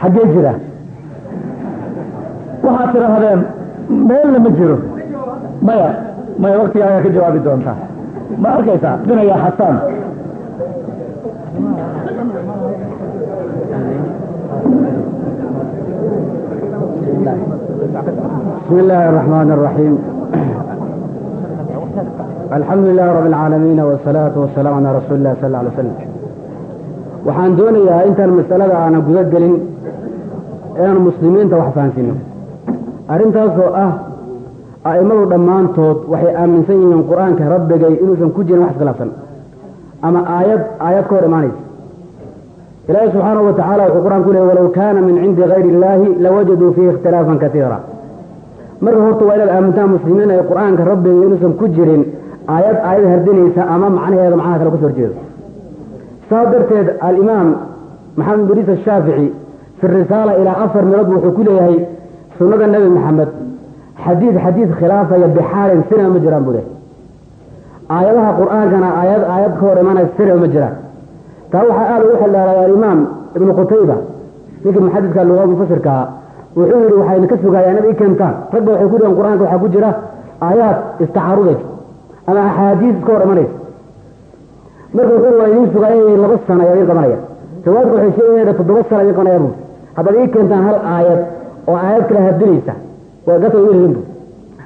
xaggee jira waxaad tidhaahdeen meelna ma jiro maya maya waktiga ayaa ka jawaabi doontaa ma arkaysaa binaya xasaan بسم الله الرحمن الرحيم الحمد لله رب العالمين والصلاة والسلام على رسول الله صلى الله عليه وسلم waxaan doonayaa intaan masalada aanan guda gelin inaanu muslimiinta wax fahansiino arrintaasoo ah a'immadu dhammaantood waxay aaminsan yihiin qur'aanka rabbigay inuusan ku jirin wax iskhilaafsan. Ama aayad aayad ka hor imaanaysa. Ilaahi subxaanahu wa tacaala wuxuu qur'aan ku leeyay walow kaana min cindi gayri illaahi lawajaduu fiihi ikhtilaafan katiira marka horta waa inaad aamintaan muslimiin ay qur'aanka rabbiga inuusan ku jirin aayad aayad hardinaysa ama macnaheeda macnaha kale ka soo horjeedo. Saas darteed alimaam maxamed buriis ashaafici fi risaala ilaa afar milood wuxuu ku leeyahay sunnada nebi maxamed xadiid xadiid khilaafaya bixaalin sina ma jiraan buu lehay aayadaha qur'aankana aayad aayad ka hor imanaya sina ma jiraan taa waxaa aada ugu xildhaaray alimaam ibnu qutayba ninkii muxadidka luga mufasirkaa wuxuu yidhi waxayna ka sugaayaan inaad keentaan ragba waxay ku dhihan qur'aanka waxaa ku jira aayaad istacaarudaysa ama axaadiis iska hor imanaysa marka wuxuu waa idiin sugaayay laba sano ayaa idiin qabanaya riwaayadka waxay sheegayaan toddoba sano idiin qabanaya buu haddaad ii keentaan hal aayad oo aayad kale hardinaysa waa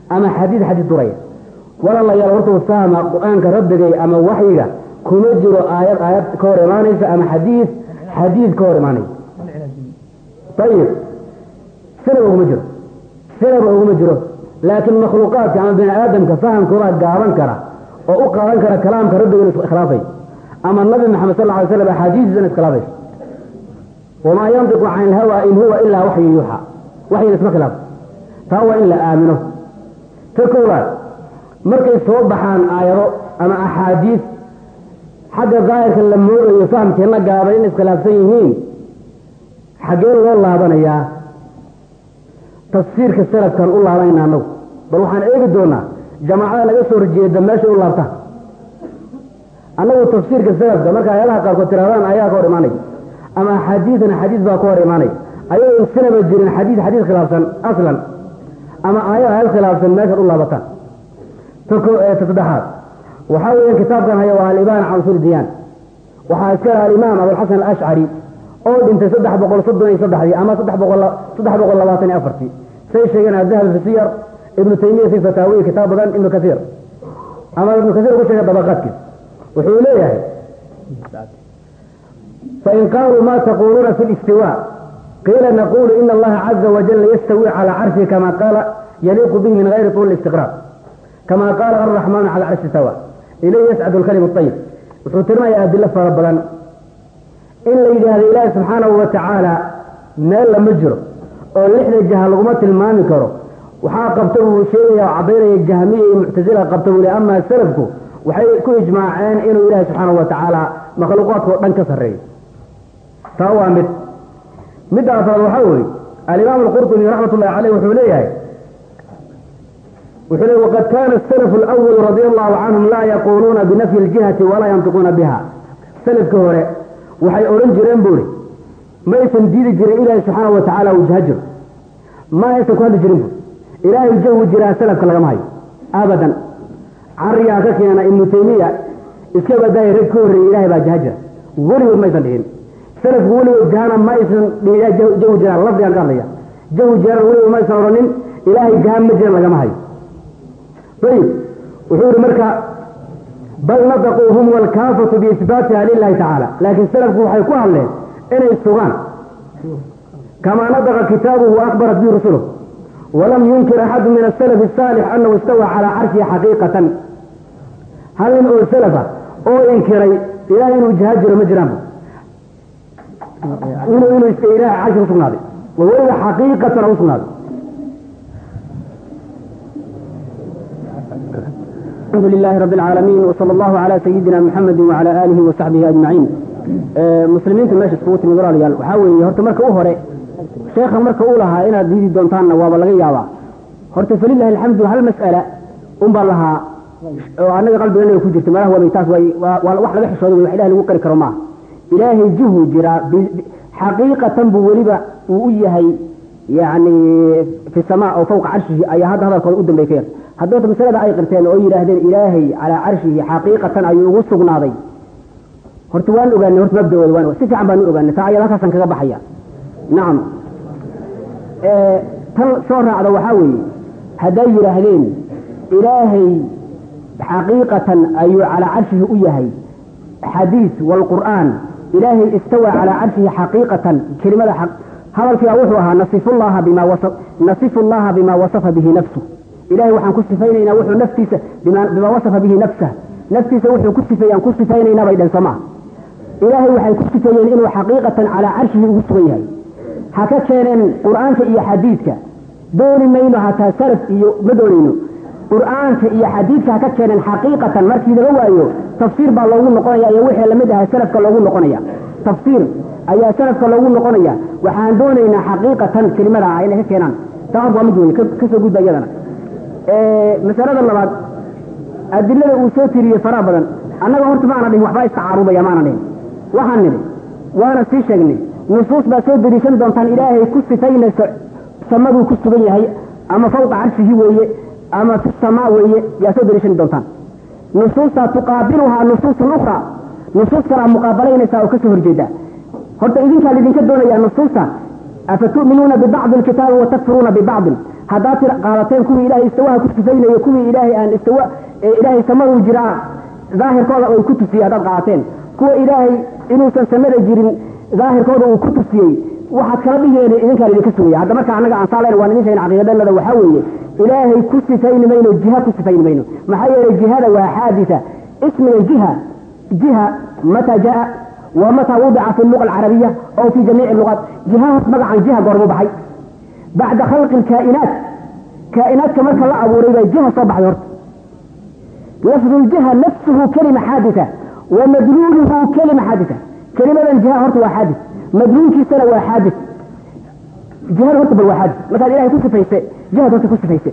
ama xadiid xadiid duraya walaalayaal horta fahma qur'aanka rabbigay ama waxyiga kuma jiro aayad aayad ka hor imaanaysa ama xadiid xadiid ka hor imaanaysa. Ayib sinaba uguma jiro. Sinaba uguma jiro. Laakiin makhluuqaadka ama bini aadamka fahamkoodaa gaaban kara oo u qaadan kara kalaamka rabbiga inu iskhilaafay. Ama nabi maxamed sal ly slam axaadiisisana iskhilaafaysa wamaa yantiqu can ilhawa in huwa ilaa waxyu yuuxa waxyina isma khilaafo taa waa in la aamino ta koowaad markay soo baxaan aayado ama axaadiis xagga daahirka la moodayo fahamkeenna gaaban in iskhilaafsan yihiin xaggee loo laabanayaa tafsiirka salafkan u laabanayna anagu bal waxaan eegi doonaa jamaacada naga soo horjeeda meeshay u laabtaan annagu tafsiirka salafka marka ayadaha qaarkood tirahdaan ayaa ka hor imaanay ama axaadiidan axaadiis baa ka hor imaanay ayagoo sinaba jirin xadiis xadiis khilaafsan aslan ama aayad aayad khilaafsan meeshaad u laabataan ta saddexaad waxaa weeyaan kitaabkan haya waa alibaan can usul diyaan waxaa alimaam abulxasan alashcari oo dhintay saddex boqol soddon iyo saddexdii ama saddex boqol saddex boqol labaatan iyo afartii say sheegeen adahabi fi ibnu taymiya fi fataawiyi kitaab badan ibnu kaiir ama ibnu kaiir ugu sheegay dabaqaadkiis wuxuu leeyahay fain qaaluu ma taquluuna fi listiwa qiila naqulu ina allaha caza wajala yastawi cala carshi kama qaala yaliiqu bihi min gayri tuuli istiqraar kama qaala alraxmaanu cala carshi sawa ilayhi yascadu lkalimu ayib wuxuu tirinayaa adilo fara badan in la yidhaahdo ilaahi subxaanahu wa tacaala meel lama jiro oo lixda jaha laguma tilmaami karo waxaa qabta buu sheegaya oo caddaynaya jahmiya iyo muctasila qabta buu amaa salafku waxay ku ijmaaceen inuu ilaahi subxaanahu wa tacaala makhluuqaadkao dhan ka sarreeyo taa waa mid. Midda afraad waxaa weeye alimaam alqurtubi raxmat ullahi caleyh wuxuu leeyahay wuxuu leey waqad kana asalafu alawalu radia allahu canhum laa yaquuluuna binafyi ljihati walaa yantiquuna biha salafka hore waxay odhan jireen buuri ma aysan diidi jirin ilaahi subxaana wa tacaala uu jaha jiro. Ma aysan ku hadli jirin buuri ilaahay jahu jiraa salafka lagama hayo abadan. Cariyaa ka keena ibnu taymiya iska badaaya rag ka horreeyey ilahay baa jaha jira weligood ma aysan dhihin salafku weligood jahana ma aysan jahu jiraan lafdigaan ka hadlaya jahu jiraan weligood ma aysan odhanin ilaahay jaha ma jiran lagama hayo. Ayib wuxuu yihi marka bal nataquu hum walkaafatu biisbaatiha lilahi tacaala. Laakiin salafku waxay ku hadleen inay sugaan. Kamaa nataqa kitaabuhu waakbarat bihi rusuluh walam yunkir axadu min asalaf asaalix anahu istawa calaa carshihi xaqiiqatan. Hal oo salafa oo inkiray ilahay inuu jaha jiro ma jiraan inuu inuu ilahay carshi usugnaaday wa weliba xaqiiqatan usugnaaday الحمد لله رب العالمين وصلى الله على سيدنا محمد وعلى آله وصحبه أجمعين مسلمين ماشي سكوت من قرال يال وحاول هرت مركا أهري شيخا مركا أولها إنا ديدي دونتان وابا لغي يابا هرت فلله الحمد هل مسألة أمبر لها وأنا قلبي أنه يكون جرت ماله وبيتاس وواحد بحش وضوي وحيده لو كري ilaahay juhuu jiraa xaqiiqatan buu weliba uu u yahay yani fi sama oo fawqa carshihi ayaa hadda hadalkooda u dambey ka yar. Haddooda masalada ay qirteen oo yidhaahdeen ilaahay calaa carshihi xaqiiqatan ayuu ugu sugnaaday. Horta waan ogaanay horta mabdawooda waan si fiican baan u ogaanay taa ayada halkaasaan kaga baxaya. Nacam tan soo raacda waxaa weeye hadday yidhaahdeen ilaahay xaqiiqatan ayuu calaa carshihi u yahay. Xadiis waalqur'aan ilaahay istawaa calaa carshihi xaqiiqatan kelimada hadalkiiba wuxuu ahaa nasifu llaha bima wasafa bihi nafsu ilahay waxaan ku sifaynaynaa wuxuu naftiisa bima wasafa bihi nafsah naftiisa wuxuu ku sifeeyaan ku sifaynaynaa bay dhan somaa ilaahay waxay ku sifeeyeen inuu xaqiiqatan calaa carshihi ugu sugan yahay ha ka keeneen qur'aanka iyo xadiidka dooni mayno hataa salaf iyo ma doonayno qur'aanka iyo xadiidka ka keeneen xaqiiqatan markii laga waayo tafsiir baa loogu noqonaya iyo wixii la mid ahaa salafka loogu noqonaya. Tafsiir ayaa salafka loogu noqonaya. Waxaan doonaynaa xaqiiqatan kelimada ah inay ka keenaan. Taa waa mid weyn ka soo gudba iyadana. Masalada labaad adilada uu soo tiriyey faraha badan. Annaga horta maana dhihin waxbaa istacaarudaya maana dhihin waxaan nidhi waana sii sheegnay nusuus baa soo dariishan doontaan ilaahay ku sifaynayso samaduu ku sugan yahay ama fawqa carshihi weeye ama fi samaa weeye yaa soo dariishan doontaan. Nusuustaa tuqaabiluhaa nusuusun ukhraa. Nusuus kalaa muqaabalaynaysaa oo ka soo horjeeda horta idinkaa lidinka doonayaa nusuusta afatu'minuuna bibacdi alkitaabi watakfuruuna bibacdin. Haddaad tir qaadateen kuwii ilaahay istawaha ku sifaynaya kuwii ilaahay aan istawa ilaahay samaduu jiraa daahirkooda ay ku tusiyey haddaad qaadateen kuwa ilaahay inuusan samada jirin daahirkooda uu ku tusiyey waxaad kala dhiheen idinkaa idinka sugaya. Hadda marka annaga aan saalayn waan idin sheegin caqiidadanada waxaa weeye ilaahay ku sifayni mayno jiha ku sifayni mayno maxaa yeelay jihada waa xaadisa ismiga jiha jiha mata jaa wa mata wudica fi luga alcarabiya aw fi jamiici lugaat jihahaas magacan jiha goormu baxay bacda khalqi alkaa'inaat kaa'inaadka marka la abuuray baa jiha soo baxday horta lafdu ljiha nafsuhu kelima xaadisa wa madluuluhu kelima xaadisa kelimadan jiha horta waa xaadis madluulkiisana waa xaadis jihada horta bal waa xaj markaad ilahay ku sifayse jihad horta ku sifayse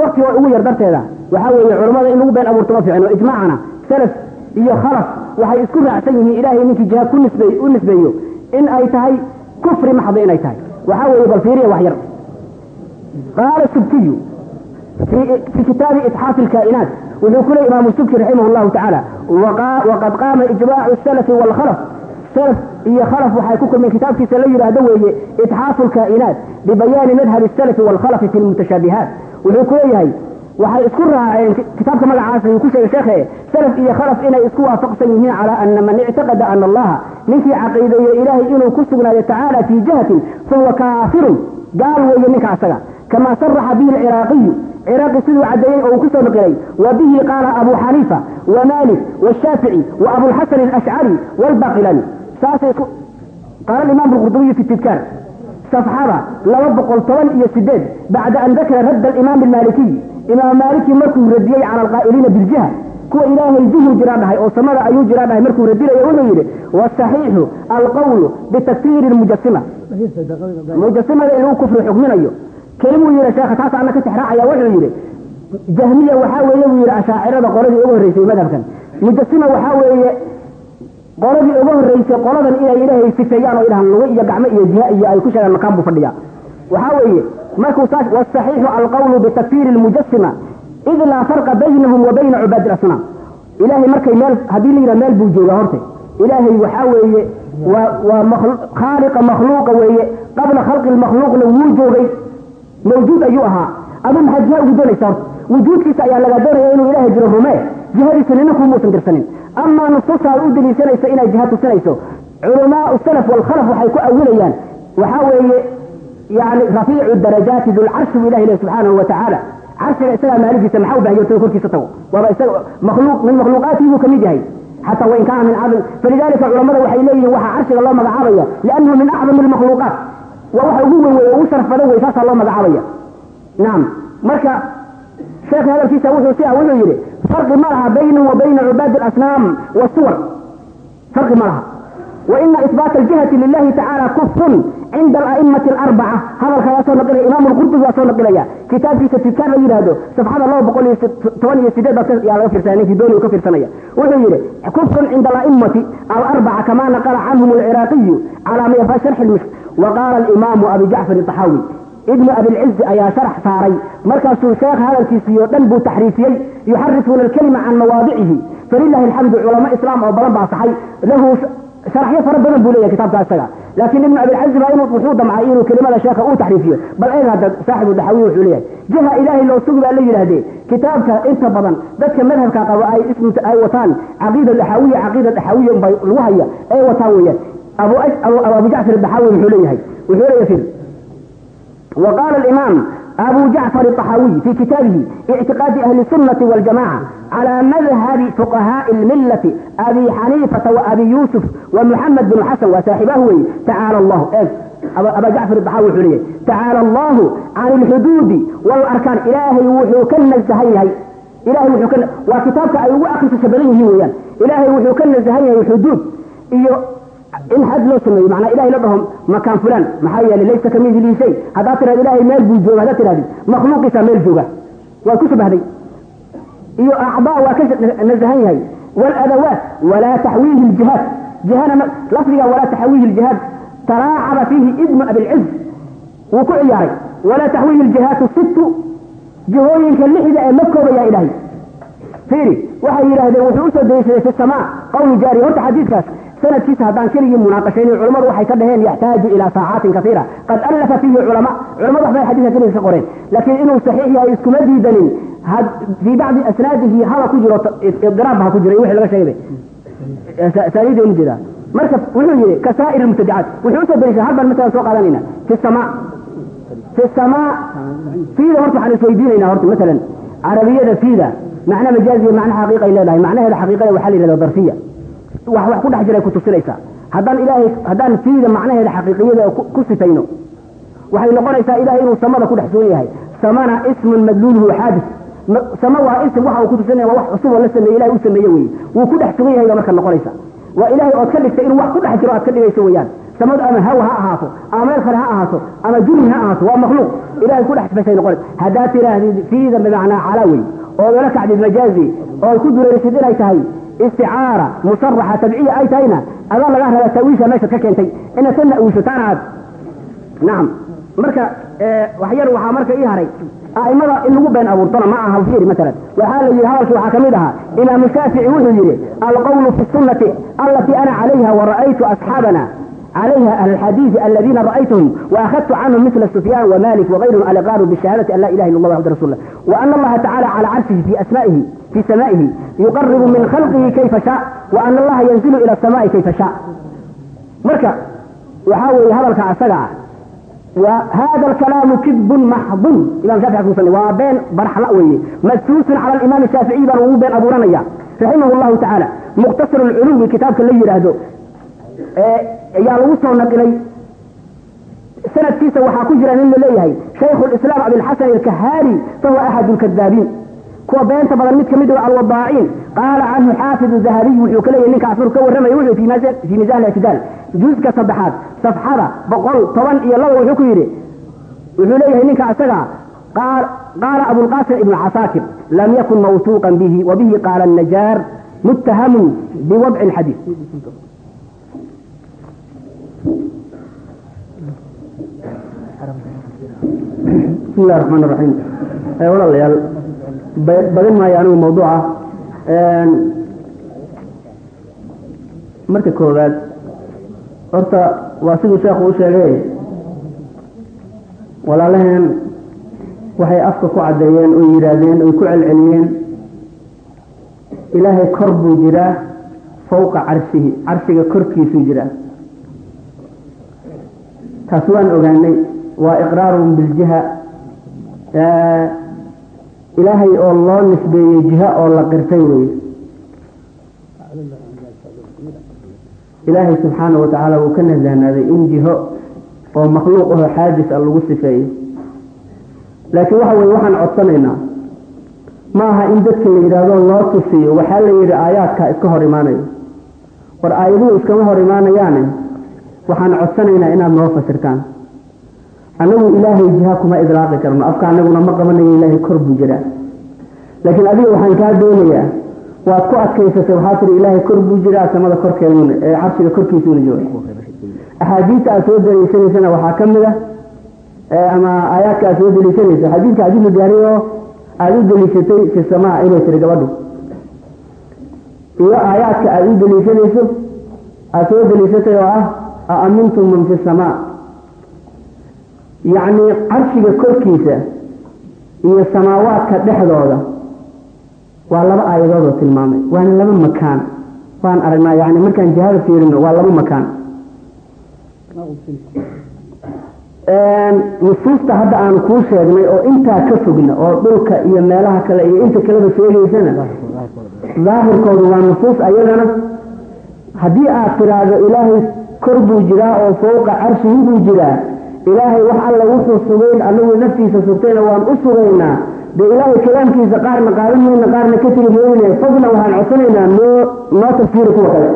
wakti ugu yar darteeda. Waxaa weeye culammada in lagu been abuurto ma fiicino ijmaacana salaf iyo khalaf waxay isku raacsan yihiin ilaahay ninkii jihaad ku u nisbeeyo in ay tahay kufri maxda inay tahay. Waxaa weeye bal fiiriya wax yar. Qaala subkiyu fii kitaabi itxaafi alkaa'inaat wuxuu ku imaamu subki raximah allahu tacaala waqad qaama ijmaacu salafi waalkhalaf salaf iyo khalaf waxay ku kulmeen kitaabkiisa la yidhaahdo weeye itxaafu lkaa'inaat bibayaani madhabi asalafi waalkhalafi fi lmutashaabihaat wuxuu ku leeyahay waxay isku raaceen kitaabka magacaas ayuu ku sheegay sheekhe salaf iyo khalaf inay isku waafaqsan yihiin calaa ana man ictaqada ana allaha. Ninkii caqiideeyo ilaahay inuu ku sugnaayo tacaala fii jihatin fahuwa kaafirun gaal weeye ninka asaga. Kamaa saraxa bihi alciraaqiyu ciraaqi siduu caddeeyey oo uu ku soo naqilay wa bihi qaala abu xaniifa wa maalik washaafici wa abulxasan alashcari waalbaqilani saasay ku qaala alimaam alqurdubiyu fi tidkaar safxada laba boqol toban iyo sideed bacda an dakara radda alimaam almaalikiy imaam maaliki markuu radiyey cala alqaa'iliina biljiha kuwa ilaahay duhur jiraa dhahay oo samada ayuu jiraa dhahay markuu radinayo wuxuu yidhi wasaxiixu alqowlu bitakfiiri mujasima mujasimada inuu kufri xugminayo keli buu yidhi sheekha taas ana ka tixraacaya wuxuu yidhi. Jahmiya waxaa weeye buu yidhi ashaacirada qoladii ugu horreysay madhabkan. Mujasima waxaa weeye qoladii ugu horreysay qoladan inay ilaahay sifeeyaan oo idhahan lugo iyo gacmo iyo jiha iyo ay ku sheegaan makaan buu fadhiyaa. Waxaa weeye markuu saas wasaxiixu alqawlu bitakfiiri lmujasima id laa farqa baynahum wa bayna cubaadi ilasnaam ilaahay markay meel haddii la yidhaha meel buu joogaa horta. Ilaahay waxaa weeye waa waa khaaliqa makhluuqa weeye qabla khalqi lmakhluuqna wuu joogay mawjuud ayuu ahaa. Adu maxaa jiha ugu doonaysa horta. Wujuudkiisa ayaa laga doonaya inuu ilaahay jiro rumee jihadiisa nina kumuusan dirsanin amaa nususa u daliishanayso inay jiha tusinayso. Culamaau salaf waalkhalaf waxay ku awilayaan waxaa weeye yani rafiicu darajaati dulcarshi buu ilahi subxaanahu wa carshiga isagaa maaligiisa maxaa u bahiy korkiisa tago? Waaba isaga makhluuq min makhluuqaatihi buu ka yahay. Xataa wain kaana min acam falidalika culamada waxay leeyihiin waxaa carshiga loo magacaabaya. Liannahu min acdami almakhluuqaat. Waa waxa ugu weyn wey ugu sharaf badan wey saasaa loo magacaabaya. Nacam marka sheekha hadalkiisa wuxuu sidaa ah, wuxuu yidhi farqi ma laha baynahu wa bayna cubaadi اlasnaam wasuwar farqi ma laha. Waina isbaata aljihati lilahi tacaala kufun cinda alaimati alarbaca hadalka waa soo naqilaya waa soo naqilaya kitaabkiisa tikaar la yidhaahdo safxada laba boqol iyo toban iyo sideed yaa laga fiirsanaya ninkii ka fiirsanaya. Wuxuu yidhi kufun cinda alaimati alarbaca kamaa naqala canhum alciraaqiyu calaa mayfa sharxi lmisk wa qaala alimaamu abi jacfar aaxaawi ibnu abilcizi ayaa sharax saaray markaasuu sheekh hadalkiisii oo dhan buu taxriifiyey yuxarifuuna alkelima can mawaadicihi falilaahi alxamdu culamo islaam oo badan baa saxay lahu sharaxyo fara badan buu leeyahay kitabka isaga laakiin ibnu abilcazi baa inu wuxuu damcay inuu kelimada sheeka uu taxriifiyo bal eeg hadda saaxibu dhaxawi wuxuu leeyahay jiha ilaahay loo sugi baa la yidhaahdee kitaabka inta badan dadka madhabka qaba ay ay wataan caqiida dhaxawiya caqiida dhaxawiya baa lagu haya ay wataan weeyaan abu jacfar dhaxawi wuxuu leeyahay wuxuu leeyahay وقال الإمام أبو جعفر الطحاوي في كتابه اعتقاد أهل السنة والجماعة على مذهب فقهاء الملة أبي حنيفة وأبي يوسف ومحمد بن حسن وصاحبه تعالى الله إيه؟ أبا جعفر الطحاوي حليه تعالى الله عن الحدود والأركان إلهي وحوكنا الزهيهي إلهي وحوكنا وكتابك أي وأخي تشبريه ويان إلهي وحوكنا الزهيهي الحدود إيو in xad loo sameeyo manaa ilahay la dhaho makaan fulan maxaa yeeley laysa kamidlii shay haddaad tirahdo ilahay meel buu jooga haddaad tirahdi makhluuqiisa meel jooga. Waa ku shabahday iyo acdaa waa ka nasahan yahay. Wladawaat walaa taxwiihi jihaad jihana lafdiga walaa taxwiihi jihaad taraacaba fiihi ibnu abilciz wuu ku ciyaaray. Walaa taxwiihi jihaatu situ jihooyinka lixda ee ma koobaya ilahay fiiri waxay yidhaahdeen wuxuu u soo daliishaday fi samaa qawlu jaariya horta xadiidkaas sanadkiisa haddaan keligii munaaqashayni culamadu waxay ka dhaheen yaxtaaju ilaa saacaatin kaiira qad allafa fiihi culama culamadu waxbay xadiidka keliga ka qoreen. Laakiin inuu saxiix yahay iskuma diidanin. Fii bacdi asnaadihi hala ku jiro idiraabba ha ku jiro wixii laga sheegay. Saaniida inu jeedaa. Marka wuxuu yidhi ka saa'ir wuxuu u soo dariisha hal baan soo qaadanayna fi samaa fi samaa fiida horta waxaan isweydiinaynaa horta masalan carabiyada fiida macna majaaziya macna xaqiiqay leedahay. Macnaheeda xaqiiqada waxaa la yidhahda darfiya wax ku dhex jiray ku tusinaysaa haddaan ilaahay haddaan fiida macnaheeda xaqiiqiyada ku sifayno waxay noqonaysaa ilahay inuu samada ku dhex sugan yahay. Samana ismun madluuluhu xaadis. Sama waa ism waxa uu ku tusinaya waa wax cusub oo la sameeye ilahay u sameeye weye wuu ku dhex sugan yahay baa marka noqonaysa. Waa ilahay ood ka dhigtay inuu wax ku dhex jiro aad ka dhigayso weeyaan. Samadu ama hawa ha ahaato ama meel kale ha ahaato ama jurmi ha ahaato waa makhluuq. Ilahay ku dhex sifaysa noqonaysa. Haddaad tidhaahdid fiida bimacnaa calaa wey oogala kacdi majaazi oo ay ku dureerisid inay tahay isticaara musaraxa tabciya ay tahayna adaa lagaa rabaa tawiisha meeshaad ka keentay inaad ka na-uushataan aad. Nacam marka wax waxaa marka ii haray aimada in lagu been abuurtona ma aha fiir maalan waxaa la yidhi hadalkii waxaa ka mid ahaa imaamu shaafici wuxuu yidhi alqowlu fi sunati allatii ana calayha wara'aytu asxaabana. عليها أهل الحديث الذين رأيتهم وأخذت عنهم مثل سفيان ومالك وغيرهم على قالوا بالشهادة أن لا إله إلا الله وحده رسول الله وأن الله تعالى على عرشه في أسمائه في سمائه يقرب من خلقه كيف شاء وأن الله ينزل إلى السماء كيف شاء مركا وحاول هذا الكعسقع وهذا الكلام كذب محض إمام شافعي يقول وبين برح لأوي مسوس على الإمام الشافعي بن بين أبو رمية رحمه الله تعالى مختصر العلوم كتاب كل يرهدو يا الوصل نقلي سنة كيسة وحاكجرا من ليهي شيخ الإسلام أبي الحسن الكهاري فهو أحد الكذابين kuwa beenta badan mid kamid ah alwadaaciin qaala canhu xaafid zahabiy wuxuu ka leeyahay ninka asur ka warramay wuxuu fi miisaan fi miisaan al-i'tidal juzka saddexaad safxada boqol toban iyo laba wuxuu ku yidhi wuxuu leeyahay ninka asaga qaal qaala abu lqasim ibnu casaakir lam yakun mawsuuqan bihi wabihi qaala الnajaar muttahamun biwadci الxadiid bismillahi raxmaan raxiim eh, walaalayaal badin maayo anigu mawduuca. Marka koowaad horta waa siduu sheekhu u sheegay. Walaalaheen waxay afka ku cadeeyeen oo yidhaahdeen oy ku celceliyeen. Ilaahay kor buu jiraa fawqa carshihi carshiga korkiisuu jiraa. Taas waan ogaanay waa iqraarun biljiha ilaahay oo loo nisbeeyey jiha oo la qirtay weye ilaahay subxaana wa tacaala wuu ka nasahnaaday in jiho oo makhluuq ahoo xaadis a lagu sifeeyo laakiin waxa weye waxaan codsanaynaa ma aha in dadka la yidhaahdo loo tusiyo waxaa la yidhi aayaadkaa iska hor imaanayo. War aayaduhu iskama hor imaanayaane waxaan codsanaynaa inaad noo fasirtaan annagu ilaahay jiha kuma idlaaqi karno. Afka anaguna ma qabanayo ilaahay kor buu jiraa. Laakiin adiga waxaan kaa doonayaa waad ku adkaysatay waxaa tiri ilaahay kor buu jiraa samada korkeeduna ee carshiga korkiisuuna jooga. Axaadiista aad soo daliishanaysana waxaa ka mid a ama aayaadka aad soo daliishanayso. Xadiidka xadiidka gaariyo aada u daliishatay fi samaa inay tiri gabadhu. Iyo aayaadka aada u daliishanayso aada soo daliishatay oo ah a amintum man fi samaa yacni carshiga korkiisa iyo samaawaadka dhexdooda waa laba aayadoodoo tilmaamay. Waana laba makaan. Waan aragnaa yani markaan jihada fiirino waa laba makaan. Nusuusta hadda aan kuu sheegnay oo intaa ka fogna oo dhulka iyo meelaha kale iyo inta kaleba sheegaysana daahirkoodu waa nusuus ayagana haddii aad tiraahdo ilaahay kor buu jiraa oo fowqa carshihi buu jiraa ilaahay wax alla wuxuu sugayn anagu naftiisa sugtayna waan u sugaynaa. Dee ilaahay kalaamkiisa qaarna qaadan mayna qaarna ka mayne fadlan waxaan codsanaynaa noo noo tafsiiri kuwa kale.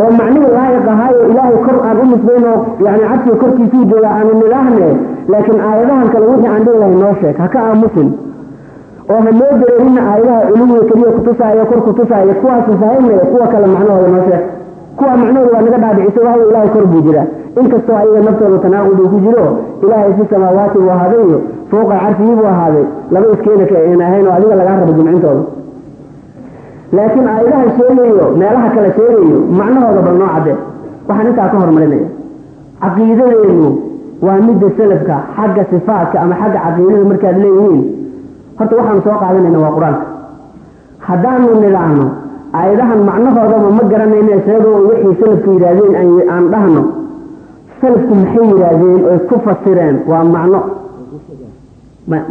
Oo macnihii laayiq ahaayo ilaahay kor aan u nisbayno yani carshiga korkiisuu jooga aanu nidhaahne laakiin aayadahan kale wixii aan dhihi lahay noo sheeg. Ha ka aamusin. Oo ha noo dareerina aayadaha culuwiga keliya kutusaaya kor kutusaaya kuwaas fahamnaya kuwa kale macnahooda noo sheeg kuwa macnahooda waa naga dhaadhicisay waxa ilaahay kor buu jiraa. Inkastoo ayaga naftooda tanaaqud uu ku jiro ilaahay fi samaawaati buu ahaaday iyo fowqa carshigii buu ahaaday. Laba iskeena ka aan ahayn oo adiga lagaa rabo jumcintooda laakiin aayadahan sheegayo meelaha kale sheegayo macnahooda bal noo cadde. Waxaan intaa ka hormarinaya caqiidadeenu waa midda salafka xagga sifaatka ama xagga caqiidada markaad leeyihiin. Horta waxaanu soo qaadanayna waa qur'aanka. Haddaanu nidhaahno aayadahan macnahoodaba ma garanayna isagoo wixii salafku yidhaahdeen aan dhahno. Salafku maxay yidhaahdeen oy ku fasireen? Waa macno.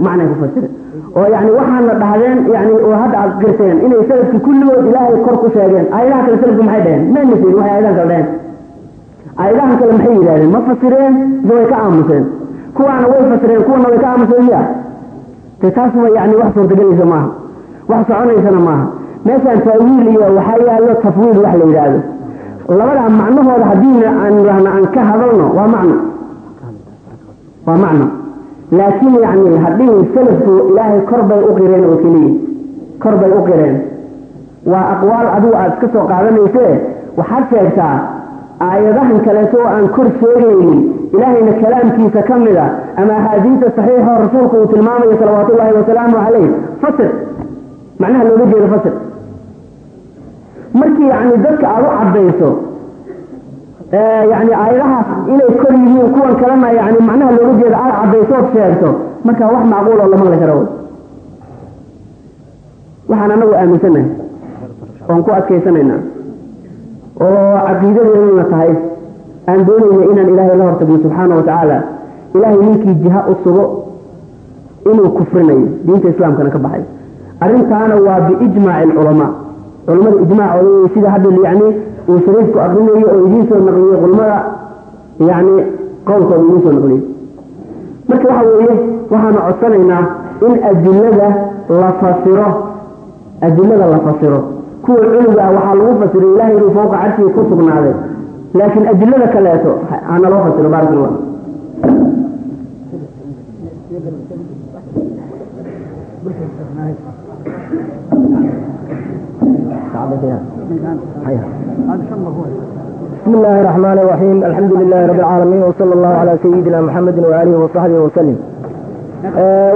Macnay ku fasireen. Oo yani waxaana dhahdeen yani oo hadda aad qirteen inay salafki kulligood ilaahay kor ku sheegeen. Aayadaha kale salafku maxay dhaheen? Mayna sheegin waxay aayadahan kale dhaheen. Aayadahan kale maxay yidhahdeen ma fasireen mise way ka aamuseen. Kuwaana way fasireen kuwana way ka aamuseen miya? De taas wa yani wax suurtagelaysa maaha. Wax soconaysana maaha meeshaan taawiil iyo waxaa yaallo tafwiid wax la yidhaahdo. Labadaa macnahooda haddiina aan idhaahno aan ka hadalno waa macno. Waa macno. Laakiin yani haddii salafku ilaahay kor bay u qireen oo keliya kor bay u qireen. Waa aqwaal adigu aada iska soo qaadanayse waxaad sheegtaa aayadahan kaleeto oo aan kor sheegaynin ilaahayna kalaamkiisa ka mid a ama axaadiista saxiixoo rasuulku uu tilmaamayo salawaatu ullaahi wasalaamu calayh fasir macnaha looga jeedo fasir markii yani dadka aada u caddayso yani aayadahaas inay kor yihiin kuwan kalena yani macnaha looga jeeda aada caddaysood sheegto marka wax macquuloo lama la karo waxaan anagu aaminsanahay oon ku adkaysanaynaa oo caqiidadeeduna tahay aan doonayna inaan ilaahay la hortagno subxaana wa tacaala ilaahay ninkii jiha u sugo inuu kufrinayo diinta islaamkana ka baxay. Arrintaana waa biijmaaci alculamaa culamada ijmaacooda sida hadda yani uu shariifku akrinayo oo idiin soo naqliyey culamada yani qowlkooda idiin soo naqliyey marka waxa weeye waxaanu codsanaynaa in adilada la fasiro adilada la fasiro. Kuwa culiga ah waxaa lagu fasiray ilahay inuu fowqa carshiga ku sugnaaday. Laakiin adilada kaleeto hana loo fasiro baarak allah بسم الله الرحمن الرحيم الحمد لله رب العالمين وصلى الله على سيدنا محمد وآله وصحبه وسلم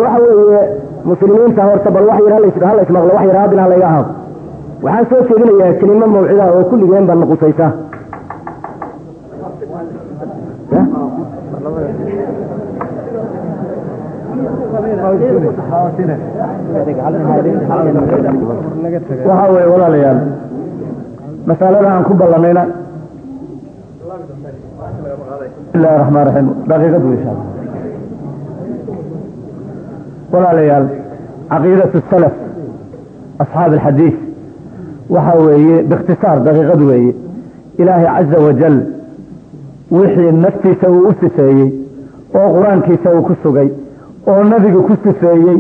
waxa weeye muslimiinta horta bal wax yar hal ismaqlo wax yar haddina layga ahaado waxaan soo sheeginayaa kelimo mawcida oo kulligeen baa naqusaysa waxa weye walaalayaal masalada aan ku ballanayna. Bismillahi raxmaan raxiim daqiiqadu insha alla walaalayaal caqiidatu salaf asxaab alxadiid waxa weeye biikhtisaar daqiiqad weeye. Ilaahay caza wajal wixii naftiisa uu u sifeeyey oo qur'aankiisa uu ku sugay oo nabigu ku sifeeyey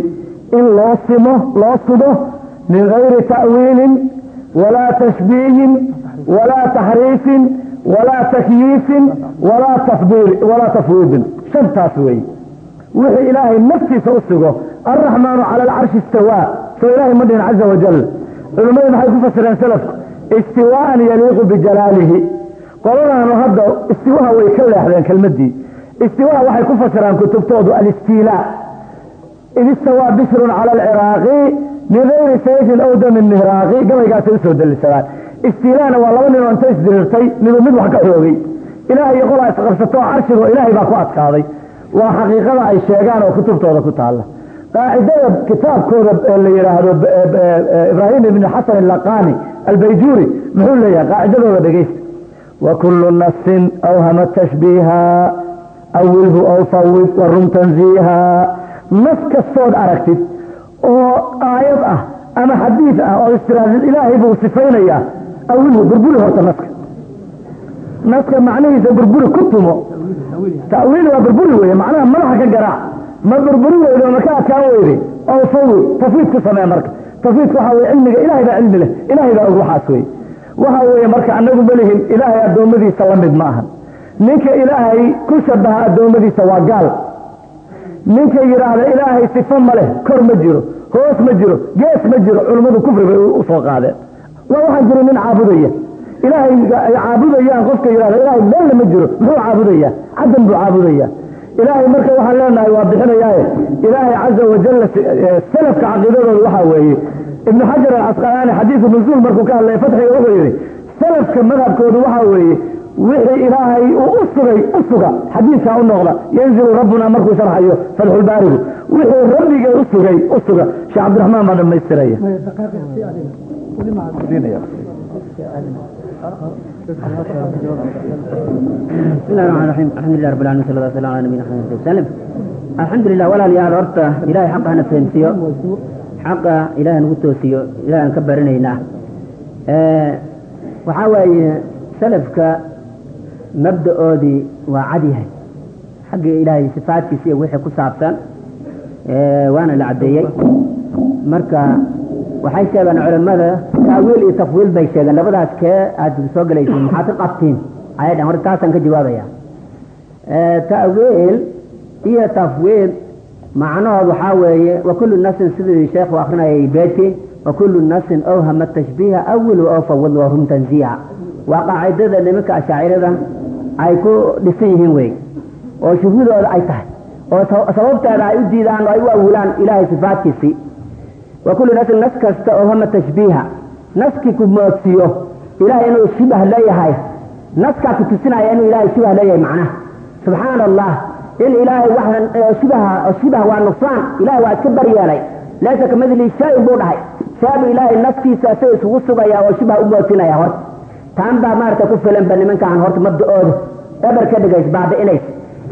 in loo simo loo sugo min gayri ta'wiilin walaa tashbiihin walaa taxriifin walaa takyiifin walaa tafwiidin. Shantaas weeye. Wixii ilaahay naftiisa u sugo alraxmaanu cala alcarshi istawaa. Soo ilaahay ma dhihin caza wajal culimmadu maxay ku fasireen salafku istiwaaan yaliiqu bijalaalihi qoladaanu hadda istiwaha way ka leexdeen kelmaddii istiwaha waxay ku fasiraan kutubtoodu alistiilaa id istawaa bishrun cala alciraaqi bigayri sayfin aw damin mihraaqi gabaygaasay u soo dalisadaan istiilaana waa laba ninoo inta isdirirtay miduu mid wax ka xoogay. Ilaah iyo qolaa isqabsato carshigo ilaahay baa ku adkaaday. Waa xaqiiqada ay sheegaan oo kutubtooda ku taalla. Qaacidada kitaabkooda la yidhaahdo ibraahim ibni xasan alaqani albayjuuri muxuu leeyahay qaacidadooda dhegeysta wakulu nasin awhama tashbiiha awilhu aw fawid warum tanziiha nas kastood aragtid oo aayad ah ama xadiid ah oo istiraadid ilaahay buu sifaynayaa awilhu burburi horta naska naska macnihiisa burburi ku tumo tawiil waa burburi weye macnaha madaxa ka garaac ma burburi weyde oo maka adkaan weyde oo fawid tafwiid ku samee marka tafwiidka waxaa weye cilmiga ilahay baa cilmi leh ilahay baa og waxaas weye waxa weeye marka anagu malihin ilaahay addoommadiisa la mid ma ahan ninka ilaahay ku shabaha addoommadiisa waa gaal. Ninka yidhaahda ilaahay sifo ma leh kor ma jiro hoos ma jiro gees ma jiro culummadu kufri bay u soo qaadeen. Waa waxaan jiri nin caabudaya. Ilaahay ay caabudayaan qofka yidhahda ilaahay meelna ma jiro muxuu caabudaya? Caddan buu caabudaya. Ilaahay marka waxaan leenahay waa bixinayaaye. Ilaahay caza wajalla salafka caqiidadooda waxaa weeye. Ibnu xajar alcasqalaani xadiisu nuzuul markuu ka hadlaya fatxiga wuxuu yidhi salafka madhabkoodu waxaa weeye wixii ilaahay uu u sugay u suga. Xadiidkaa u noqda yanzilu rabbuna markuu sharxayo fatxulbaarigu wixii rabbigay u sugay u suga. Sheekh cabdiraxmaan baa dhammaystiraya waxaa waaye salafka mabda-oodii waa cad yahay. Xagga ilaahay sifaadkiisa iyo wixii ku saabsan waana la caddeeyey. Marka waxay sheegeen culimmada taawiil iyo tafwiil bay sheegeen. Labadaas kee aada soo gelaysiin maxaad qabtiin? Ayay dhaheen horta taasaan ka jawaabaya ta'wiil iyo tafwiid macnahood waxaa weeye wa kullu nasin sidii sheekhu akrinayay beedki wa kullu nasin awhama tashbiiha awilu oo fawid wa hum tanziiha waa qaacidada nimanka ashaacirada ay ku dhisan yihiin wey oo shuhudooda ay tahay. Oo sababteeda ay u diidaan oo ay u awilaan ilaahay sifaadkiisii wa kullu nasin nas kasta awhama tashbiiha. Naskii ku moodsiiyo ilahay inuu shibah leeyahay. Naskaa ku tusinaya inuu ilaahay shibah leeyahay macnaha. Subxaana allah in ilaahay wax shibaha shibah waa nuqsaan. Ilahay waa iska baryeelay. Laysa kamidli shayin buu dhahay. Shaabu ilaahay naskiisa isaga isugu sugaya oo shibah u moodsinaya horta taan baa maarata ku filanba nimankaan horta mabda-ooda eber ka dhigays baabi'inays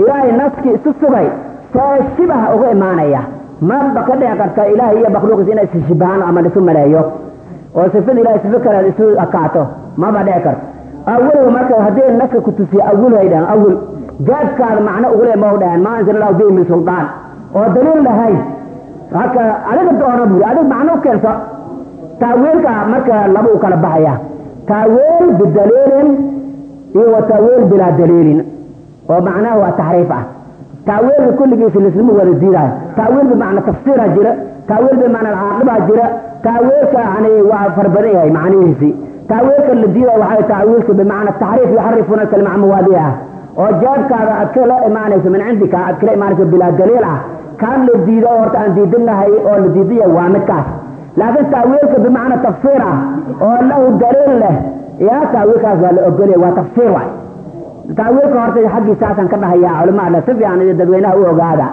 ilaahay naskii isu sugay. See shibaha uga imaanaya. Maba ka dhici karta ilaahay iyo makhluuqiisa inay isshibaan ama isu maleeyo. Oo sifada ilahay sifo kale isu akaato. Maba dhici karto. Awilhu marka haddii naska ku tusiyo awil hay dhahan awil jaadkaada macno ugule ma u dhahan maa anzala allahu bihi min suldaan oo daliil lahayn. Haka adiga doono buri adiga macno u keenso taawiilka marka laba u kala baxaya taawiil bidaliilin iyo wa taawiil bilaa daliilin. Oo macnaha waa taxriif ah. Taawiilka kulligiisa lisnima wada diidayo taawiil bimacna tafsiira jira. Taawiil bimacna caaqibaa jira. Taawiilka yani waa fara badan yahay macnihiisii taawiilka la diidayo waxaa taawiilka bimacna taxriif yuxarifuna kalima mawaadiica oo jaabkaada aad kala imaanayso min cindika aad kala imaanayso bilaa daliil ah. Kaan la diido horta aan diidinahay oo la diidaya waa midkaas laakiin taawiilka bimacna tafsiir ah oo lahu daliil leh yaa taawiilkaas waa la ogolya waa tafsiir waay taawiilka horta xaggiisaasaan ka dhahayaa culimada si fiican iyo dadweynaha u ogaada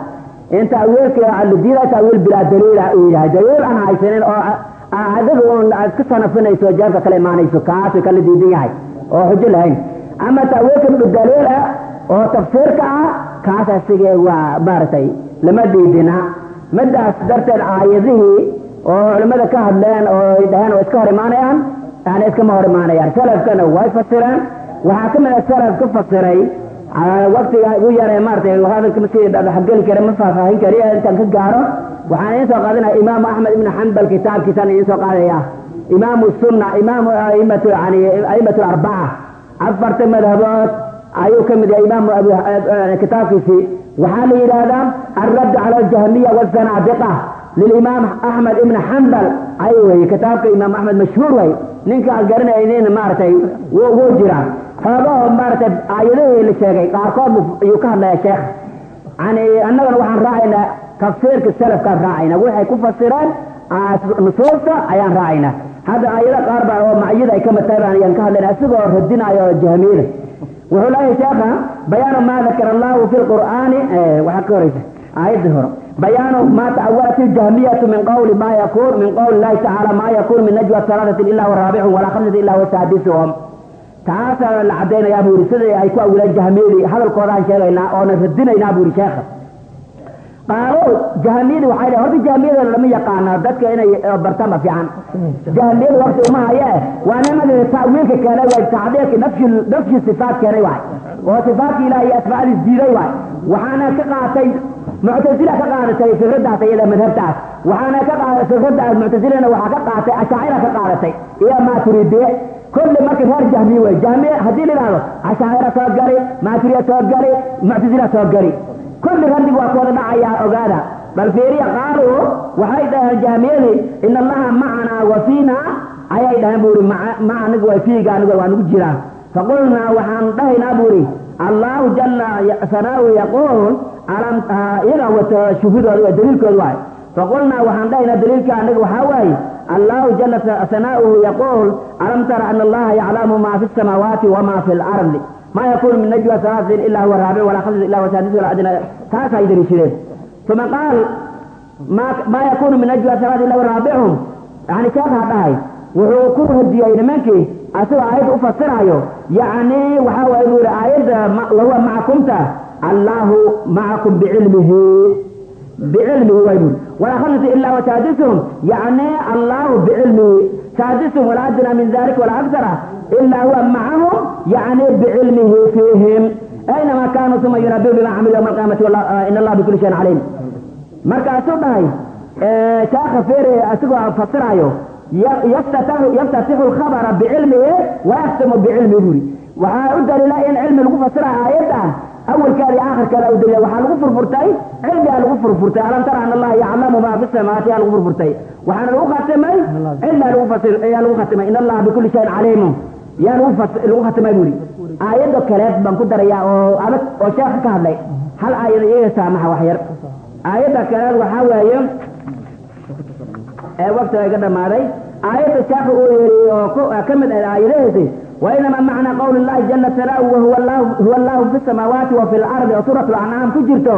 in taawiilka la diidayo taawiil bilaa daliila uu yahay daliil aan haysanin oo adiga aad ka sanafinayso jaabka kala imaanayso kaas kala diidan yahay oo xujo lahayn ama taawiilka bidaliil ah oo tafsiirka ah kaas asiga waa maaragtay lama diidina midaas darteed aayadihii oo culimmada ka hadleen oo dhaheen oo iska hor imaanayaan yani iskama hor imaanayaan. Salafkana way fasireen waxaa ka mid a salaf ka fasiray waktiga ugu yare maaratay hadalka masii dhexgeli kara ma faahfaahin kariya intaan ka gaaro. Waxaan idiin soo qaadanaya imaamu axmed ibn xambal kitaabkiisaan idiin soo qaadaya. Imaamu sunna imaamu aimatu yani aimatu arbaca afarta madhabood ayuu ka mid yahay imaamu kitaabkiisii. Waxaa la yidhaahdaa alradd cala aljahmiya wazanaadiqa lilimaam axmed ibn xambal ay weye kitaabka imaam axmed mashhuur way ninka aad garanaynin maaragtay wuu jira xoogahoo maaragtay aayadahii la sheegay qaarkood ayuu ka hadlaya sheekh yani annagana waxaan raacaynaa tafsiirka salafkaan raacayna waxay ku fasireen nusuusta ayaan raacaynaa hadda aayada qaar baa oo maciyada ay ka mid tahay baan ayaan ka hadlayna isagoo radinayo jahmiyada wuxuu leeyahay sheekha bayaanu maa dakara allahu fi lqur'aani waxaa ka horeysa aayadii hore. Bayaanu ma tacawalat iljahmiyatu min qawli ma yakun min qawli llahi tacaala ma yakun min najwa salaatatin ila waraabicun walaa khamsatin ila wasaadisuhum taasaa la cadaynayaa buu yidhi sidai ay ku awileen jahmiyadii hadalkoodaan sheegaynaa oona radinaynaa buu yidhi sheekha. Qaalo jahmiyadii waxay dhahay horta jahmiyada lama yaqaano dadka inay bartaan ba fiican. Jahmiyada wakti uma haye waa nimadii ta'wiilka keenay waay tacdiilka nafsi nafsi sifaat keenay waay oo sifaatka ilahi iyo asmaadiis diiday waay waxaana ka qaatay muctasila ka qaadatay fikraddaas iyada madhabtaas. Waxaana ka qaadatay fikraddaas muctasilana waxaa ka qaatay ashaacira ka qaadatay. Iyo maaturidiye kulli marka reer jahmiye wey jahmiye haddii la yidhahdo ashaacira soo gali maaturiya soo gali muctasila soo gali kulli raddig waa kuwada dhacayaa ogaada. Bal fiiriya qaaluu waxay dhaheen jahmiyadii in allaha macanaa wa fiina ayay dhaheen bu ihi ma anigu way fiiga anigu waa nagu jiraan faqulnaa waxaan dhahaynaa bu ihi allahu jala sanaahu yaquul iyaga wato shuhudooda waa daliilkooda waay faqulnaa waxaan dhahaynaa daliilka aniga waxaa waaye allahu jala sanaa'uhu yaquul alam tara ana allaha yaclamu ma fi samaawaati wama fi lardi ma yakunu min najwa salaatin ila huwa raabic walaa khamsatin ila huwa saadis walaa adna taas ay uma qaal ma yakunu min najwa salaatin illa huwa raabicum yani sheekhaa dhahay wuxuu ku radiyey nimankii asagoo aayadda ufasirayo yacni waxaa waay buu yihi aayadda lahuwa macakumta allahu macakum bicilmihi bicilmihi way buri walaa khamsati ila wa saadisuhum yacni allahu bicilmihi saadisuhum walaa adna min dalik walaa aksara ila huwa macahum yani bicilmihi fiihim. Aynama kaanuu uma yunabiu bima camilu yawma alqiyamati in allah bikuli shayin calim markaasuu dhahay shaakha fere asigoo fasirayo yaftatixu lkhabara bicilmihi wayaktimu bicilmi buri waxaa u daliila in cilmi lagu fasirayo aayadda awalkeeda iyo aakhirkeeda u daliila waxaa lagu furfurtay cilmigaa lagu furfurtay alam tara an allaha yaclamu ma fi samaawaati yaa lagu furfurtay waxaana lagu khatimay cilmigaa lagu fasir yaa lagu khatimay in allaha bikuli shayin caliimu yaa lagu khatimay buri aayado kaleed baan ku darayaa oo adag oo sheekha ka hadlay hal aayad iyaga saamaxa wax yar aayadda kaleed waxaa weeye ee waktiga ka dhammaaday aayadda shaafi uu yeeriyey oo ka mid ah aayadaheesii wainamaa macnaa qawli llahi jala salaahu wahuwa allaahu fi samaawaati wa fi lardi oo suuratu lancaam ku jirto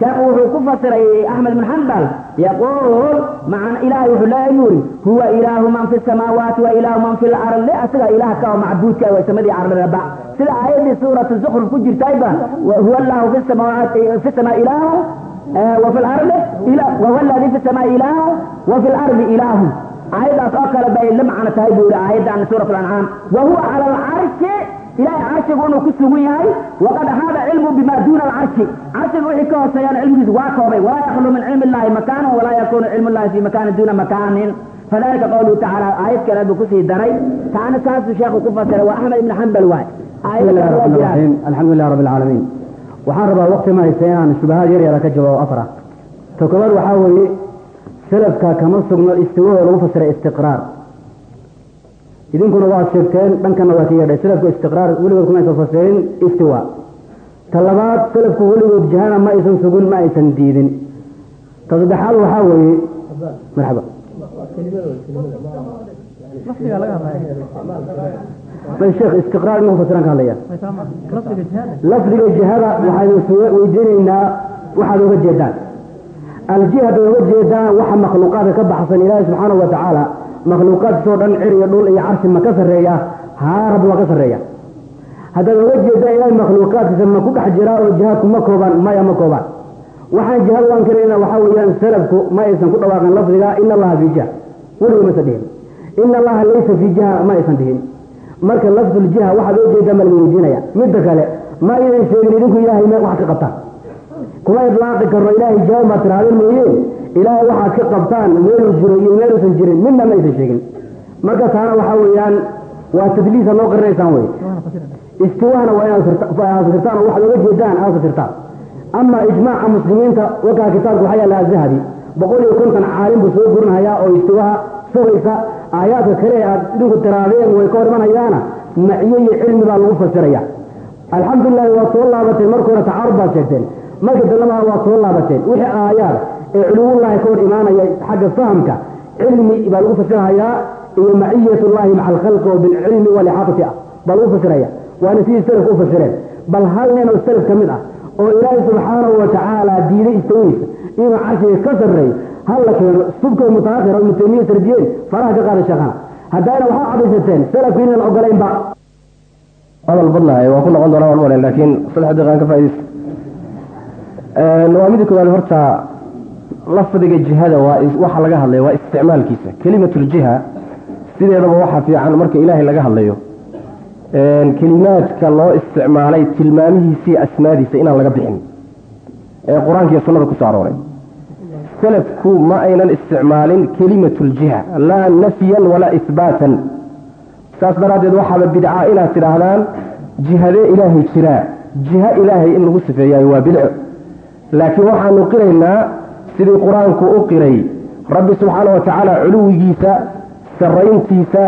sheekhu wuxuu ku fasiray axmed bin xambal yaquul macana ilaahay wuxuu leeyahay yuri huwa ilaahu man fi samaawaati wa ilaahu man fi lardi asagaa ilaah ka oo macbuudka way samadii ardadaba sida aayadii suuratu zukruf ku jirtayba huwa allahu fi samaawaati fi samaa ilaahu wafi lardi wladi fi samaa ilaah wafi lardi ilaahu aayadaas oo kale bay la macno tahay buu yihi aayaddan suurat lancaam wa huwa cala alcarshi ilahay carshigu inuu ku sugan yahay. Waqad ahaada cilmu bima duuna alcarshi carshiga wixii ka hooseeyaan cilmigiis waa koobay. Walaa yakhlu min cilmi illahi makaanan walaa yakunu cilmu llahi fi makaanin duuna makaanin. Fadalika qawluhu tacaala aayad kale buu ku sii daray. Taana saasuu sheekhu ku fasiray waa axmed ibn xambal waay. Aayad alxamdu lilah rabbi alcaalamiin waxaan rabaa waqti ma haysayaan shubahaad yar yara ka jawaabo afra to koobaad waxaa weeye salafka kama sugno istiwahoo lagu fasiray istiqraar. Idinkuna waad sheegteen dhankana waa ka yeedhay salafku istiqraar weligood kuma aysan fasirin istiwa ta labaad salafku weligood jahana ma aysan sugin ma aysan diidin. Ta saddexaad waxaa weeye marxaba bay sheekh istiqraar inuu fasiran ka hadlaya lafdiga jihada waxaynu weydiinaynaa waxaad oga jeedaan aljiha bay oga jeedaan waxa makhluuqaadka ka baxsan ilaahi subxaanahu wa tacaala makhluuqaadkiisoo dhan cir iyo dhul iyo carshi ma ka sarreeya haa rabbi waa ka sarreeya haddaad oga jeedaan ilaahay makhluuqaadkiisa ma ku dhex jiraa oo jihaadku ma koobaan maya ma koobaan waxaan jihaad u ankarayna waxaa weeyaan salafku ma aysan ku dhawaaqin lafdiga ina allaha fii jiha weliga maysan dhihin ina allaha laysa fii jiha ma aysan dhihin marka lafduljiha waxaad oo jeedaan baa laga weydiinaya. Midda kale ma aynan sheegin idinku ilaahay ma waxaad ka qabtaan. Kuma idlaaqi karno ilaahay jawaab baad tirahdeen mooye? Ilaahay waxaad ka qabtaan meeluu jiro iyo meeluusan jirin midna ma aysan sheegin. Marka taana waxaa weeyaan waa tadliisa noo qarinaysaan wey istiwahna waa inaad fasirtaan oo waxaad oga jeedaan aad fasirtaan ama ijmaaca muslimiinta wakaa kitaabka waxaa yaalla azahabi boqol iyo konton caalim buu soo gurinhayaa oo istiwaha sugaysa aayaadka kale aad idinku tiraadeen way ka hor imanayaana maciyo iyo cilmi baa lagu fasiraya. Alxamdulilahi waa soo laabateen marka hore tacaarud baad sheegteen marka dambana waa soo laabateen wixii aayaad ee culuwullahi ka hor imaanaya xagga fahamka cilmi baa lagu fasirahayaa iyo maciyatullahi maca alkhalqi oo bilcilmi walixaatati ah baa lagu fasiraya. Waana sidii salafka u fasireen. Bal hal nin oo salaf ka mid ah oo ilaahay subxaanahu watacaala diiday istawiisa inuu carshiga ka sarreeyo hal la keeno subka mutaakhir ibnu taymiya sardiyeen faraha ka qaada sheekhana haddayna waxaa cadaysateen salafki inaan ogolaynba hadal badnahay waa ku noqon doonaa waan malen laakiin saddex daqiiqan ka faaidaysa waa mida koowaad horta lafdiga jihada waa waxa laga hadlaya waa isticmaalkiisa kelimatuljiha sideedaba waxaa fiican marka ilaahay laga hadlayo kelimaadka loo isticmaalay tilmaamihiisiiyo asmaadiisa inaan laga bixin ee qur'aanka iyo sunnada ku soo arooray salafku ma aynan isticmaalin kelimatuljiha laa nafyan walaa ihbaatan saas daraaddeed waxaaba bidca inaad tidhaahdaan jihadee ilaahay jiraa jiha ilaahay in lagu sifeeyayo waa bidco. Laakiin waxaanu qiraynaa sidii qur'aanku u qiray rabbi subxaana wa tacaala culuwigiisa sarayntiisa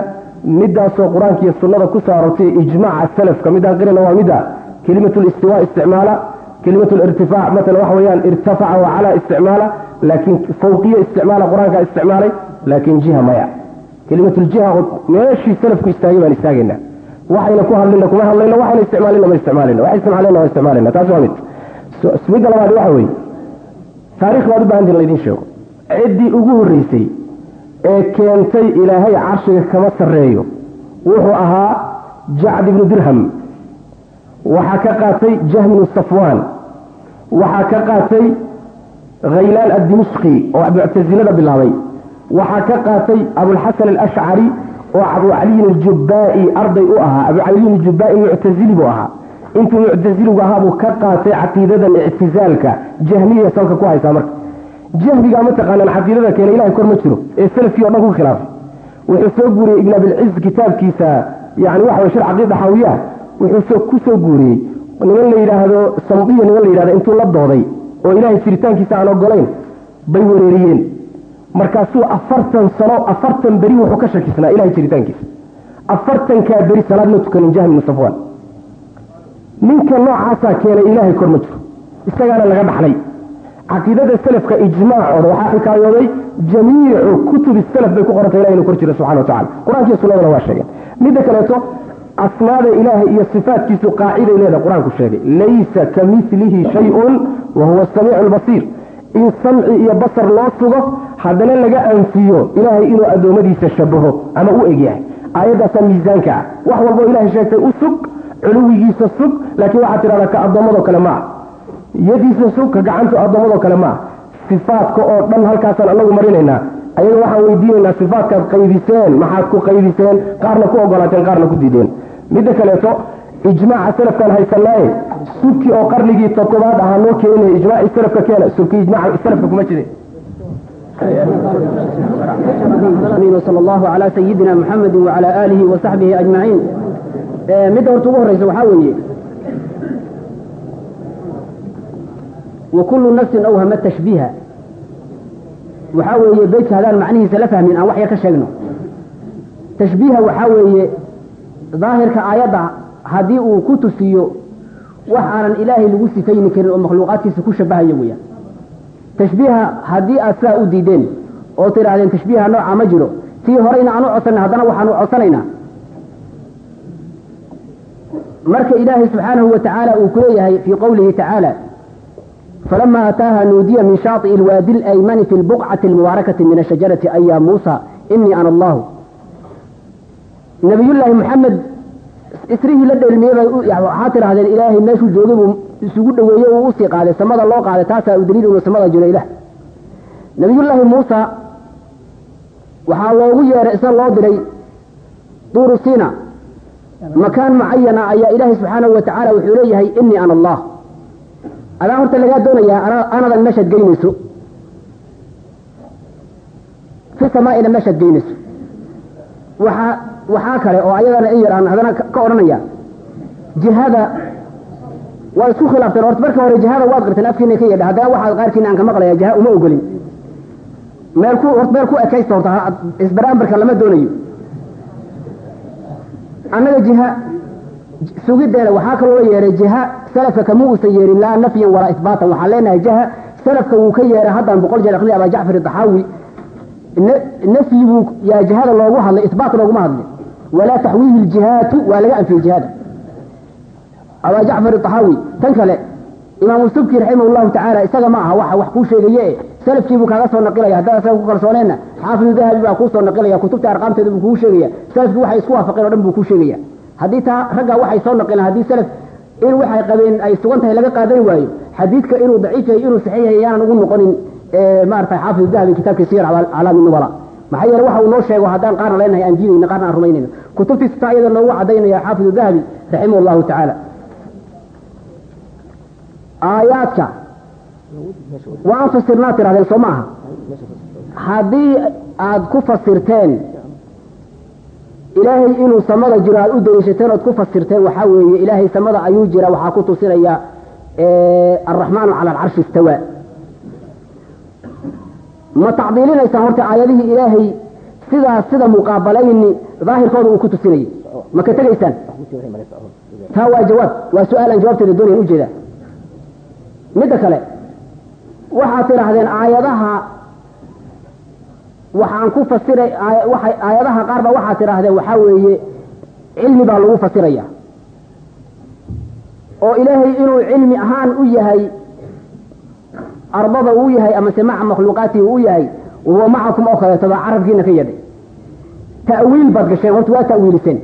midaasoo qur'aanka iyo sunnada ku soo arortay ijmaaca salafka. Midaan qirayna waa mida kelimatulistiwa isticmaala kelimatulirtifaac matala waxa weeyaan irtafaca wa calaa isticmaala laakiin fawqiya isticmaala qur'aanka isticmaalay laakiin jiha maya kelimatuljiha meeshii salafku istaagay baan istaagaynaa waxayna ku hadlina kuma hadlayna waxayna isticmaalina ma isticmaalina waxay isticmaalina ma isticmaalina taas waa mid midda labaad waxa weeye taarikh u bahantin laydin sheego ciddii ugu horreysay ee keentay ilaahay carshiga kama sarreeyo wuxuu ahaa jacd ibnu dirham waxaa ka qaatay jahminu safwaan waxaa ka qaatay khaylaan addimishqi oo muctasilada bilaabay. Waxaa ka qaatay abulxasan alashcari oo abu caliyin aljubbaai arday u ahaa. Abu caliyin aljubbaai muctasili buu ahaa. Intuu muctasiligu ahaa buu ka qaatay caqiidadan ictizaalka. Jahmiya salka ku haysaa marka. Jahmigaa mataqaanaan caqiidada keena ilahay kor ma jiro. Ee salafkii o dhan ku khilaafay. Wuxuu soo guuriyey ibn abilciz kitaabkiisa yani waxa way caqiida xawiya wuxuu ku soo guuriyey niman la yidhaahdo samdiya niman la yidhahdo intuu la dooday oo ilahay jiritaankiisa aan ogolayn bay wereeriyeen markaasuu afartan sano afartan beri wuxuu ka shakisnaa ilahay jiritaankiisa afartankaa beri salaad ma tukanin jahmi bnu safwaan. Ninka noocaasaa keenay ilaahay kor ma jiro. Isagaana laga dhaxlay caqiidada salafka ijmaacooda waxaa xikaayooday jamiicu kutubi salaf bay ku qorantay ilahi inuu kor jiro subxana wa tacala qur'aanka iyo sunnadana waa sheegeen. Midda kaleeto asmaada ilaahay iyo sifaatkiisu qaaciday leedahay qur'aanku sheegay laysa ka milihi shay-un wa huwa asamiicu albasiir in samci iyo basar loo sugo haddana laga anfiyo ilaahay inuu addoommadiisa shabaho ama u egyahay aayaddaasaa miisaanka ah. Wax walboo ilahay sheegtay u sug culuwigiisa sug laakiin waxaad tidhahdaa ka addoommadoo kale ma yadiisa sug ka gacantu addoommadoo kale ma sifaadka oo dhan halkaasaan anagu marinaynaa. Ayaga waxaan weydiinaynaa sifaadkaad qaybiseen maxaad ku qaybiseen qaarna ku ogolaateen qaarna ku diideen midda kaleeto ijmaaca salafkaan haysanaaye subki oo qarnigii todobaad ahaa noo keeninaya ijmaaci salafka keena subki ijmaaci salafka kuma jirin sal eh, waxaa weeye beytka hadaan macnihiisa la fahmin aan wax yar ka sheegno. Tashbiiha waxaa weeye daahirka aayadda haddii uu ku tusiyo wax aanan ilaahay lagu sifayni karin oo makhluuqaadkiisa ku shabahayo weeyaan. Tashbiiha haddii aad sidaa u diideen oo tidhaahdeen tashbiiha nooca ma jiro tii horeyna aan u codsanay haddana waxaan u codsanaynaa. Marka ilaahay subxaanahu wa tacaala uu ku leeyahay fii qowlihi tacaala falama ataaha nuudiya min shaai'i ilwaadi alaymani fi lbuqcati almubaarakati min ashajarati an ya muusa inii ana allahu nabiyullaahi maxamed isrihii la dheelmiyey bay waxaa tidhahdeen ilaahay meeshuu joogay buu isugu dhoweeyey uu u sii qaaday samada loo qaaday taasaa u daliil inuu samada jiro ilah nabiyullaahi muusa waxaa loogu yeeray isa loo diray duuru siina. Makaan mucayana ayaa ilaahay subxaanahu wa tacaala wuxuu leeyahay inii ana allah adaa horta lagaa doonayaa anadan meeshaad geynayso. Fi samaa'ina meeshaad geynayso. Waxaa waxaa kale oo ayadana in yar haddana ka odhanaya jihada waa isku khilaafteen. Horta marka hore jihada waad qirteen afkiina ka yeedha. Haddana waxaad qaarkiina aan ka maqlaya jiha uma ogolin. Meel ku horta meel ku ekaysta horta isbaraambarka lama doonayo. Annaga jiha sugideeda waxaa kaloo la yeehay jiha salafka kama uusan yeerin laa nafyan walaa isbaatan. Waxaan leenahay jiha salafka wuu ka yeeray haddaan boqol jeer aqriya abaa jacfar daxaawi nafyi buu yaa jihada loogu hadlay isbaat looguma hadlin walaa taxwiihi ljihaatu waa laga anfiyey jihada abaa jacfar daxaawi tan kale imaamu subki raximah llahu tacaala isaga ma aha waxa wax kuu sheegaye salafkiibuu kaaga soo naqilaya haddaad isaga ku kalsooneenna xaafidu dahabi baa kuu soo naqilaya kutubta arqaamteeda buu kuu sheegaya salafkii waxay isku waafaqeen o dhan buu kuu sheegaya haddii taa raggaa waxay soo naqileen haddii salaf in waxay qabeen ay sugan tahay laga qaadani waayo xadiidka inuu daciif yahay inuu saxiix yahay yaanan ugu noqonin maarata xaafid dahabi kitaabkii siyar calaami nubala maxaa yeele waxa uu noo sheego haddaan qaarna leenahay aan diidayna qaarna aan rumaynayno? Kutubtiisa iyada noogu cadaynaya xaafidu dahabi raximah llahu tacaala. Aayaadka. Waan fasirnaa tirahdeen soo ma aha? Haddii aad ku fasirteen ilaahay inuu samada jiro aad u daliishateen ood ku fasirteen waxaa weeye ilaahay samada ayuu jira waxaa ku tusinaya alraxmaanu cala alcarshi istawaa ma tacdiilinaysaan horta aayadihii ilaahay sidaas sida muqaabalayni daahirkooda uu ku tusinayay ma ka tegaysaan taa waa jawaab. Waa su'aal aan jawaabteeda doonayan u jeedaa midda kale waxaad tidhaahdeen aayadaha waxaan ku fasiray aayadaha qaar ba waxaad tidhaahdeen waxaa weeye cilmi baa lagu fasiraya. Oo ilaahay inuu cilmi ahaan u yahay ardada uu yahay amase maca makhluuqaatihi uu yahay wahuwa macakum oo kaleeto baa carabkiina ka yadhay ta'wiil baad gasheen horta waa ta'wiiliseen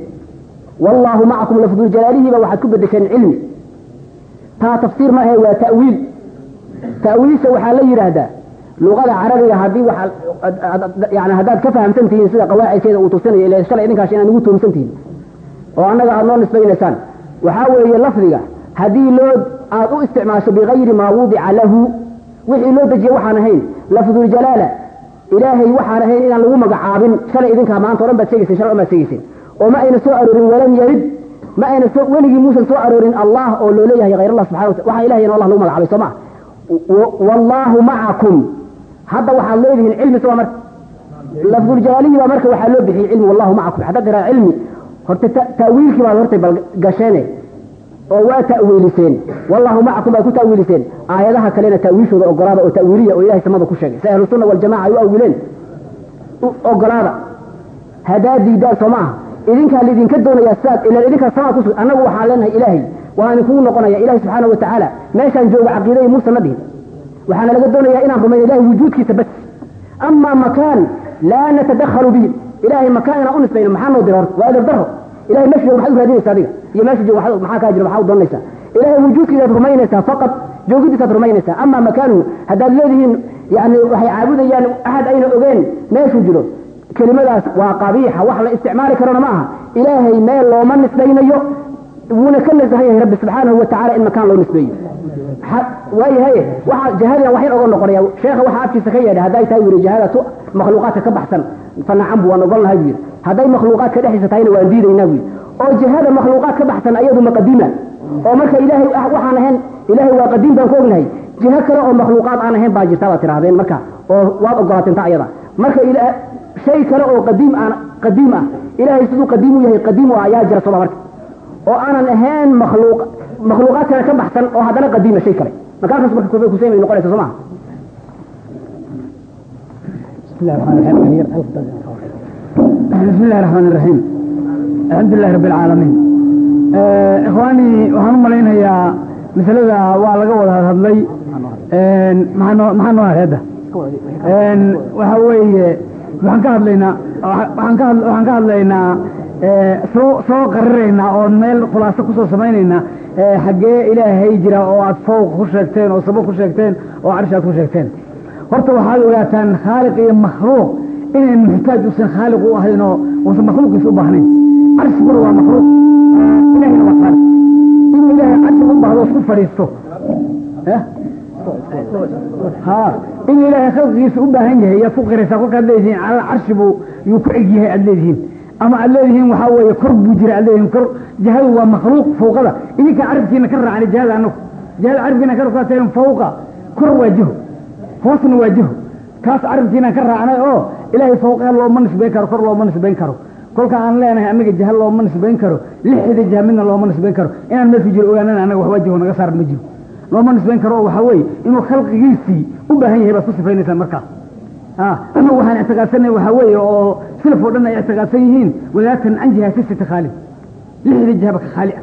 wallaahu macakum lafduljalaalihiiba waxaad ku bedesheen cilmi. Taa tafsiir ma ahe waa ta'wiil. Ta'wiilsa waxaa la yidhaahdaa luqada carabiga haddii yani haddaad ka fahamsan tihiin sida qawaacidkeeda uu tusinayo ila shalay idinkaas inaad nagu tuumsan tihiin oo annaga aada noo nisbaynaysaan. Waxaa weeye lafdiga haddii loo aad u isticmaasho bigayri maa wudica lahu wixii loo dejiye waxaan ahayn lafduljalaala ilaahay waxaan ahayn inaan lagu magacaabin shalay idinkaa maanta o dhan baad sheegayseen shalay baad sheegayseen oo ma ayna soo aroorin walam yarid ma ayna soo weligii muusan soo aroorin allah oo loo leeyahay hayr allah subxana wata waxaa ilahay allah lagu magacaabay soo maa wallaahu macakum hadda waxaad leedihiin cilmi soo marka lafduljalaalihi baa marka waxaa loo bixiyey cilmi wallahu macakum haddaad tiraa cilmi horta ta'wiilkii baad hortay bal gasheene oo waa ta'wiiliseen. Wallahu macakum baad ku ta'wiiliseen. Aayadaha kalena ta'wiilshooda ogolaada oo ta'wiiliya oo ilahay samada ku sheegay. Si ahlu sunna waljamaca ay u awileen ogolaada. Haddaad diidaan soo maaha idinkaa laidinka doonayaa sidaad ilan idinkaa samaa kusu annagu waxaan leenahay ilaahay. Waan idinkugu noqonaya ilahi subxaana wa tacaala meeshaan jooga caqiidai muusan na dhihin. Waxaana laga doonayaa inaan rumayno ilahay wujuudkiisa bas. Amaa makaan laa natadakhalu bihi. Ilahay makaan inaan u nisbayno maxaa noo dira horta waa edab daro ilahay jooga maxaad u raadinaysa adiga. Iyo meesha jooga maxaa kaa jira? Maxaa u doonaysaa. Ilahay wujuudkiisaad rumaynaysaa faqad joogidiisaad rumaynaysaa amaa makaanuhu haddaad leedihiin yani waxay caabudayaan axad ayna ogeen meeshuu jiro. Kelimadaas waa qabiixa wax la isticmaali karona ma aha. Ilaahay meel looma nisbaynayo wuuna ka nasahan yahay rabbi subxaanahu wa tacala in makaan loo nisbeeyo. Waayahay waxa jahadian waxin oga noqonaya sheekha waxaa afkiisa ka yeedhay hadday tahay yiri jahadatu makhluuqaadka ka baxsan. Fanacan bu waan ogolnahay bu yidhi. Hadday makhluuqaadka dhexdiisa tahayna waan diidaynaa bu yidhi. Oo jihada makhluuqaad ka baxsan ayadu maqadima oo marka ilaahay waxaan ahayn ilaahay waa qadiim baan ku ognahay. Jiho kale oo makhluuqaad aan ahayn baa jirta baad tirahdeen marka. Oo waad ogolaateen ta ayada. Marka shay kale oo qadiim aan qadiim ah ilaahay siduu qadiim u yahay qadiim u ayaa jira sooma marka oo aanan ahayn makhluuq makhluuqaad kale ka baxsan oo haddana qadiima shay kale markaakaas marka kufa kuseymay noqonaysa soo maha بسم الله الرحمن الرحيم الحمد لله رب العالمين إخواني waxaan u malaynayaa masalada waa laga wada hadlay maxaa noo hareeda waxa weeye waxaan ka hadlaynaa hadlaynaa soo soo qariraynaa oo meel khulaaso ku soo samaynaynaa xaggee ilaahay jira oo aad fowq ku sheegteen oo sabo ku sheegteen oo carshi aad ku sheegteen. Horta waxaad ogaataan khaaliq iyo makhluuq. Inayn muxtaaj usan khaaliq u ahayn oo uusan makhluuqiisa u baahnayn. Carshiguna waa makhluuq. Ilahina waa khaaliq. Inuu ilaahay carshig u baahdo isku fadhiisto. Ha. Inuu ilaahay khalqigiisa u baahan yahay yaad ku qiraysaa kolkaad leedihiin carshi buu yuu ku eg yahay aad leedihiin ama aad leedihiin waxaa weeye kor buu jira aad leedihiin kor jihadu waa makhluuq fawqada. Idinka carabkiina ka raacnay jihada anagu jihada carabkiina ka raateen fawqa kor waa jiho hoosna waa jiho kaas carabkiina ka raacnay oo ilaahay fawqa looma nisbayn karo kor looma nisbayn karo. Kolka aan leenahay anaga jaha looma nisbayn karo. Lixda jaha midna looma nisbayn karo. Inaan meelku jiro ogaanana anaga waxba jaho naga saaran ma jiro. Looma nisbayn karo oo waxaa weeye inuu khalqigiisii u baahan yahay baad ku sifaynaysaan markaa. ama waxaan ictiqaadsanay waxaa weeye oo silaf oo dhan ay ictiqaadsan yihiin. Walaatan can jihaati sita khaalid. Lixda jihaba ka khaali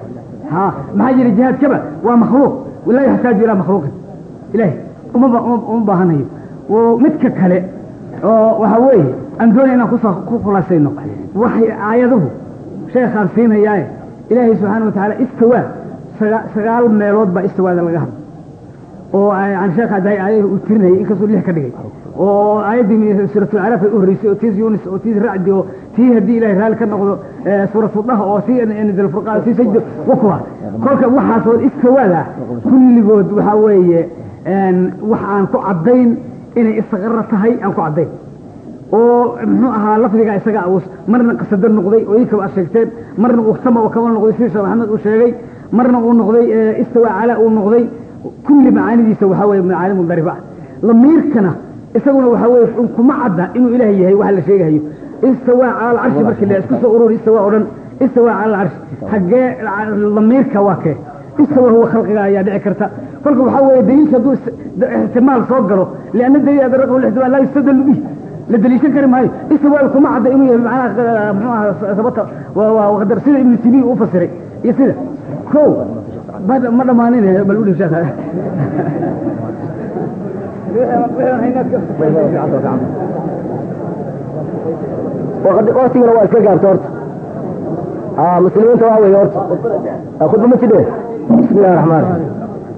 ah maxaa jira jihaadkaba waa makhluuq walaa yaxtaaju ilaa makhluuqin ilahi uma baahanayo. Midka kale oo waxaa weeye aan doonay inaan ku soo ku khulaasayno. Waxay aayaduhu sheekhaan siinayaaye. Ilaahay subxaana wa tacaala istawaa saga sagaal meelood baa istawaada laga hadla oo aan sheekha dahay aayadii uu tirinayay inkastuu lix ka dhigay oo aayaddii suuratulcaraaf ay oo tiis yunis oo tiis racdi oo tii haddii ilahay raalli ka noqdo suuratuldaha oo tii nidalfurqaan tii sajdo wakuwa kolka waxaasoo istawaada kulligood waxaa weeye wax ku caddayn inay istaqara tahay aan ku caddayn. Oo muxuu ahaa lafdiga isaga us marna qasado noqday oo ikaba ad sheegteen marna uu sama oo kaba noqday sida sheekh maxamed uu sheegay marna uu noqday istawa cala uu noqday. Kulli macaanidiisa waxaa weye macaani mundariba ah. Lamiirkana isaguna waxaa weye kuma cadda inuu ilaah yahay waxa la sheegahayo istawa cala alcarshi markii la isku soo ururi istawa o dhan istawa cala alcarshi haggee lamiirka waa kee. Istawa huwa khalqiga ayaa dhici karta. Kolka waxaa weeye daliilka hadduu ixtimaal soo galo lianna daliil adraqahu lixtimaal laa yustadallu bih la daliishan kari maayo. Istiwaal kuma cadda inuu yahay macnaha muxuu ahaa sabata waa qadar. Sida ibnu timiya uu fasiray. Iyo sida ko ma dhammaanin bal udhib sheekha waktigana waa iska gaarta horta. Muslimiinta waa wey horta. Khudba ma jidhe bismillahi raxmaan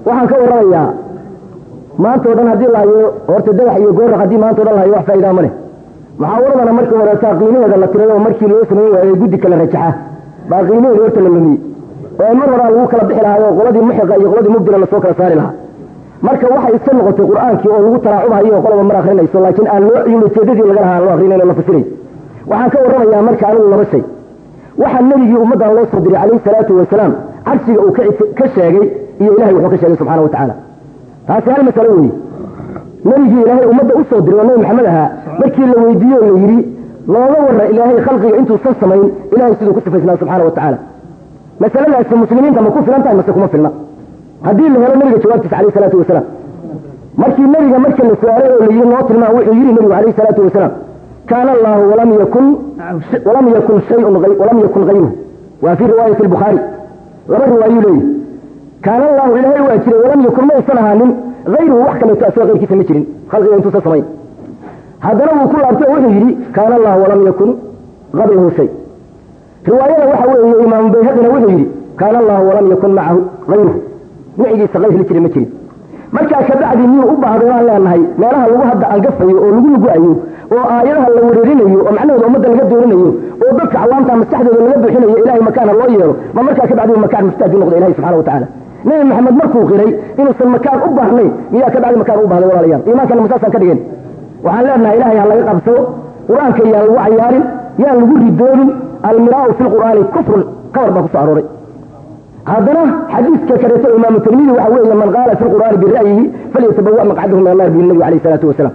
waxaan ka warramayaa maanta o dhan haddii lahayo horta dadax iyo gooraq haddii maanta o dhan lahayo wax faa'idaa ma leh muxaawaradana markii horeetaa qiimaheeda la tiray oo markii loo samayn waayey guddi kala rajaxa. Baa qiimaheeda horta la lumiyey oo mar horaa lagu kala bixi lahaa oo qoladii muxiqa iyo qoladii mubdila la soo kala saari lahaa marka waxay iska noqotay qur'aankii oo lagu taraacubahayo qolaba mar akrinayso laakiin aan loo ujeedadii laga lahaa loo akrinayn oo la fasiray waxaan ka warramayaa marka anigu laba shay. Waxaa nebigii ummaddan loo soo diray calayhi salaatu wasalaam carshiga uu ka sheegay iyo ilahay wuxuu ka sheegay subxana wa tacaala taasi hal masalo weeye nebigii ilaahay ummadda u soo diray oo nebi maxamed ahaa markii la weydiiye oo la yidhi looga warra ilaahay khalqiga intuusan samayn ilahay siduu ku sifaysnaa subxana wa tacaala masaladaasi muslimiinta ma ku filan tahay mase kuma filna haddii la helo nabiga jawaabtiisa alayh salaatu wasalaam markii nebiga marka la su'aalay oo la yidhi noo tilmaa wuxuu yidhi nebigu alayh salaatu wasalaam kaana allahu walam yakun walam yakun shayun walam yakun hayruhu waa fii riwaayati albukhaari. Laba riwaayuu leeyahy kaana allahu ilaahay waa jiray walam yakun ma usan ahaanin hayruhu wax kaleeto asagoo qayrkiisa ma jirin khalqiga intuusan samayn haddana wuu ku laabtay wuxuu yidhi kaana allahu walam yakun qablahu shay. Riwaayada waxa weeye imaamu bayhaqina wuxuu yidhi kaana allahu walam yakun macahu hayruhu micigiisa hayr la jira ma jirin. Markaa kabacdi miyuu u baahday waan leenahay meelaha lagu hadda angafayo oo lagu lugu-ayo oo aayadaha la wereerinayo oo macnahooda ummadda laga doorinayo oo dadka cawaamta maskaxdooda laga buuxinayo ilahay makaana loo yeelo ma markaa kabacdi makaan muxtaaj u noqda ilahi subxana wa tacaala. Nebi maxamed markuu qiray inuusan makaan u baahnayn miyaa kabacdi makaan u baahday walaalayaal? Iimaankan masaasaan ka dhigeen? Waxaan leenahay ilahay ha laga qabsado qur'aanka yaan lagu cayaarin yaan lagu ridoonin almiraau fi lqur'aani kufrun kabar baa ku soo arooray haddana xadiidka kaleeto imaamu tirmidi waxa weeye man qaala fi lqur'aani bira'yihi falyatabawa maqcadahu min annar biyu nabi alayh salaatu wasalaam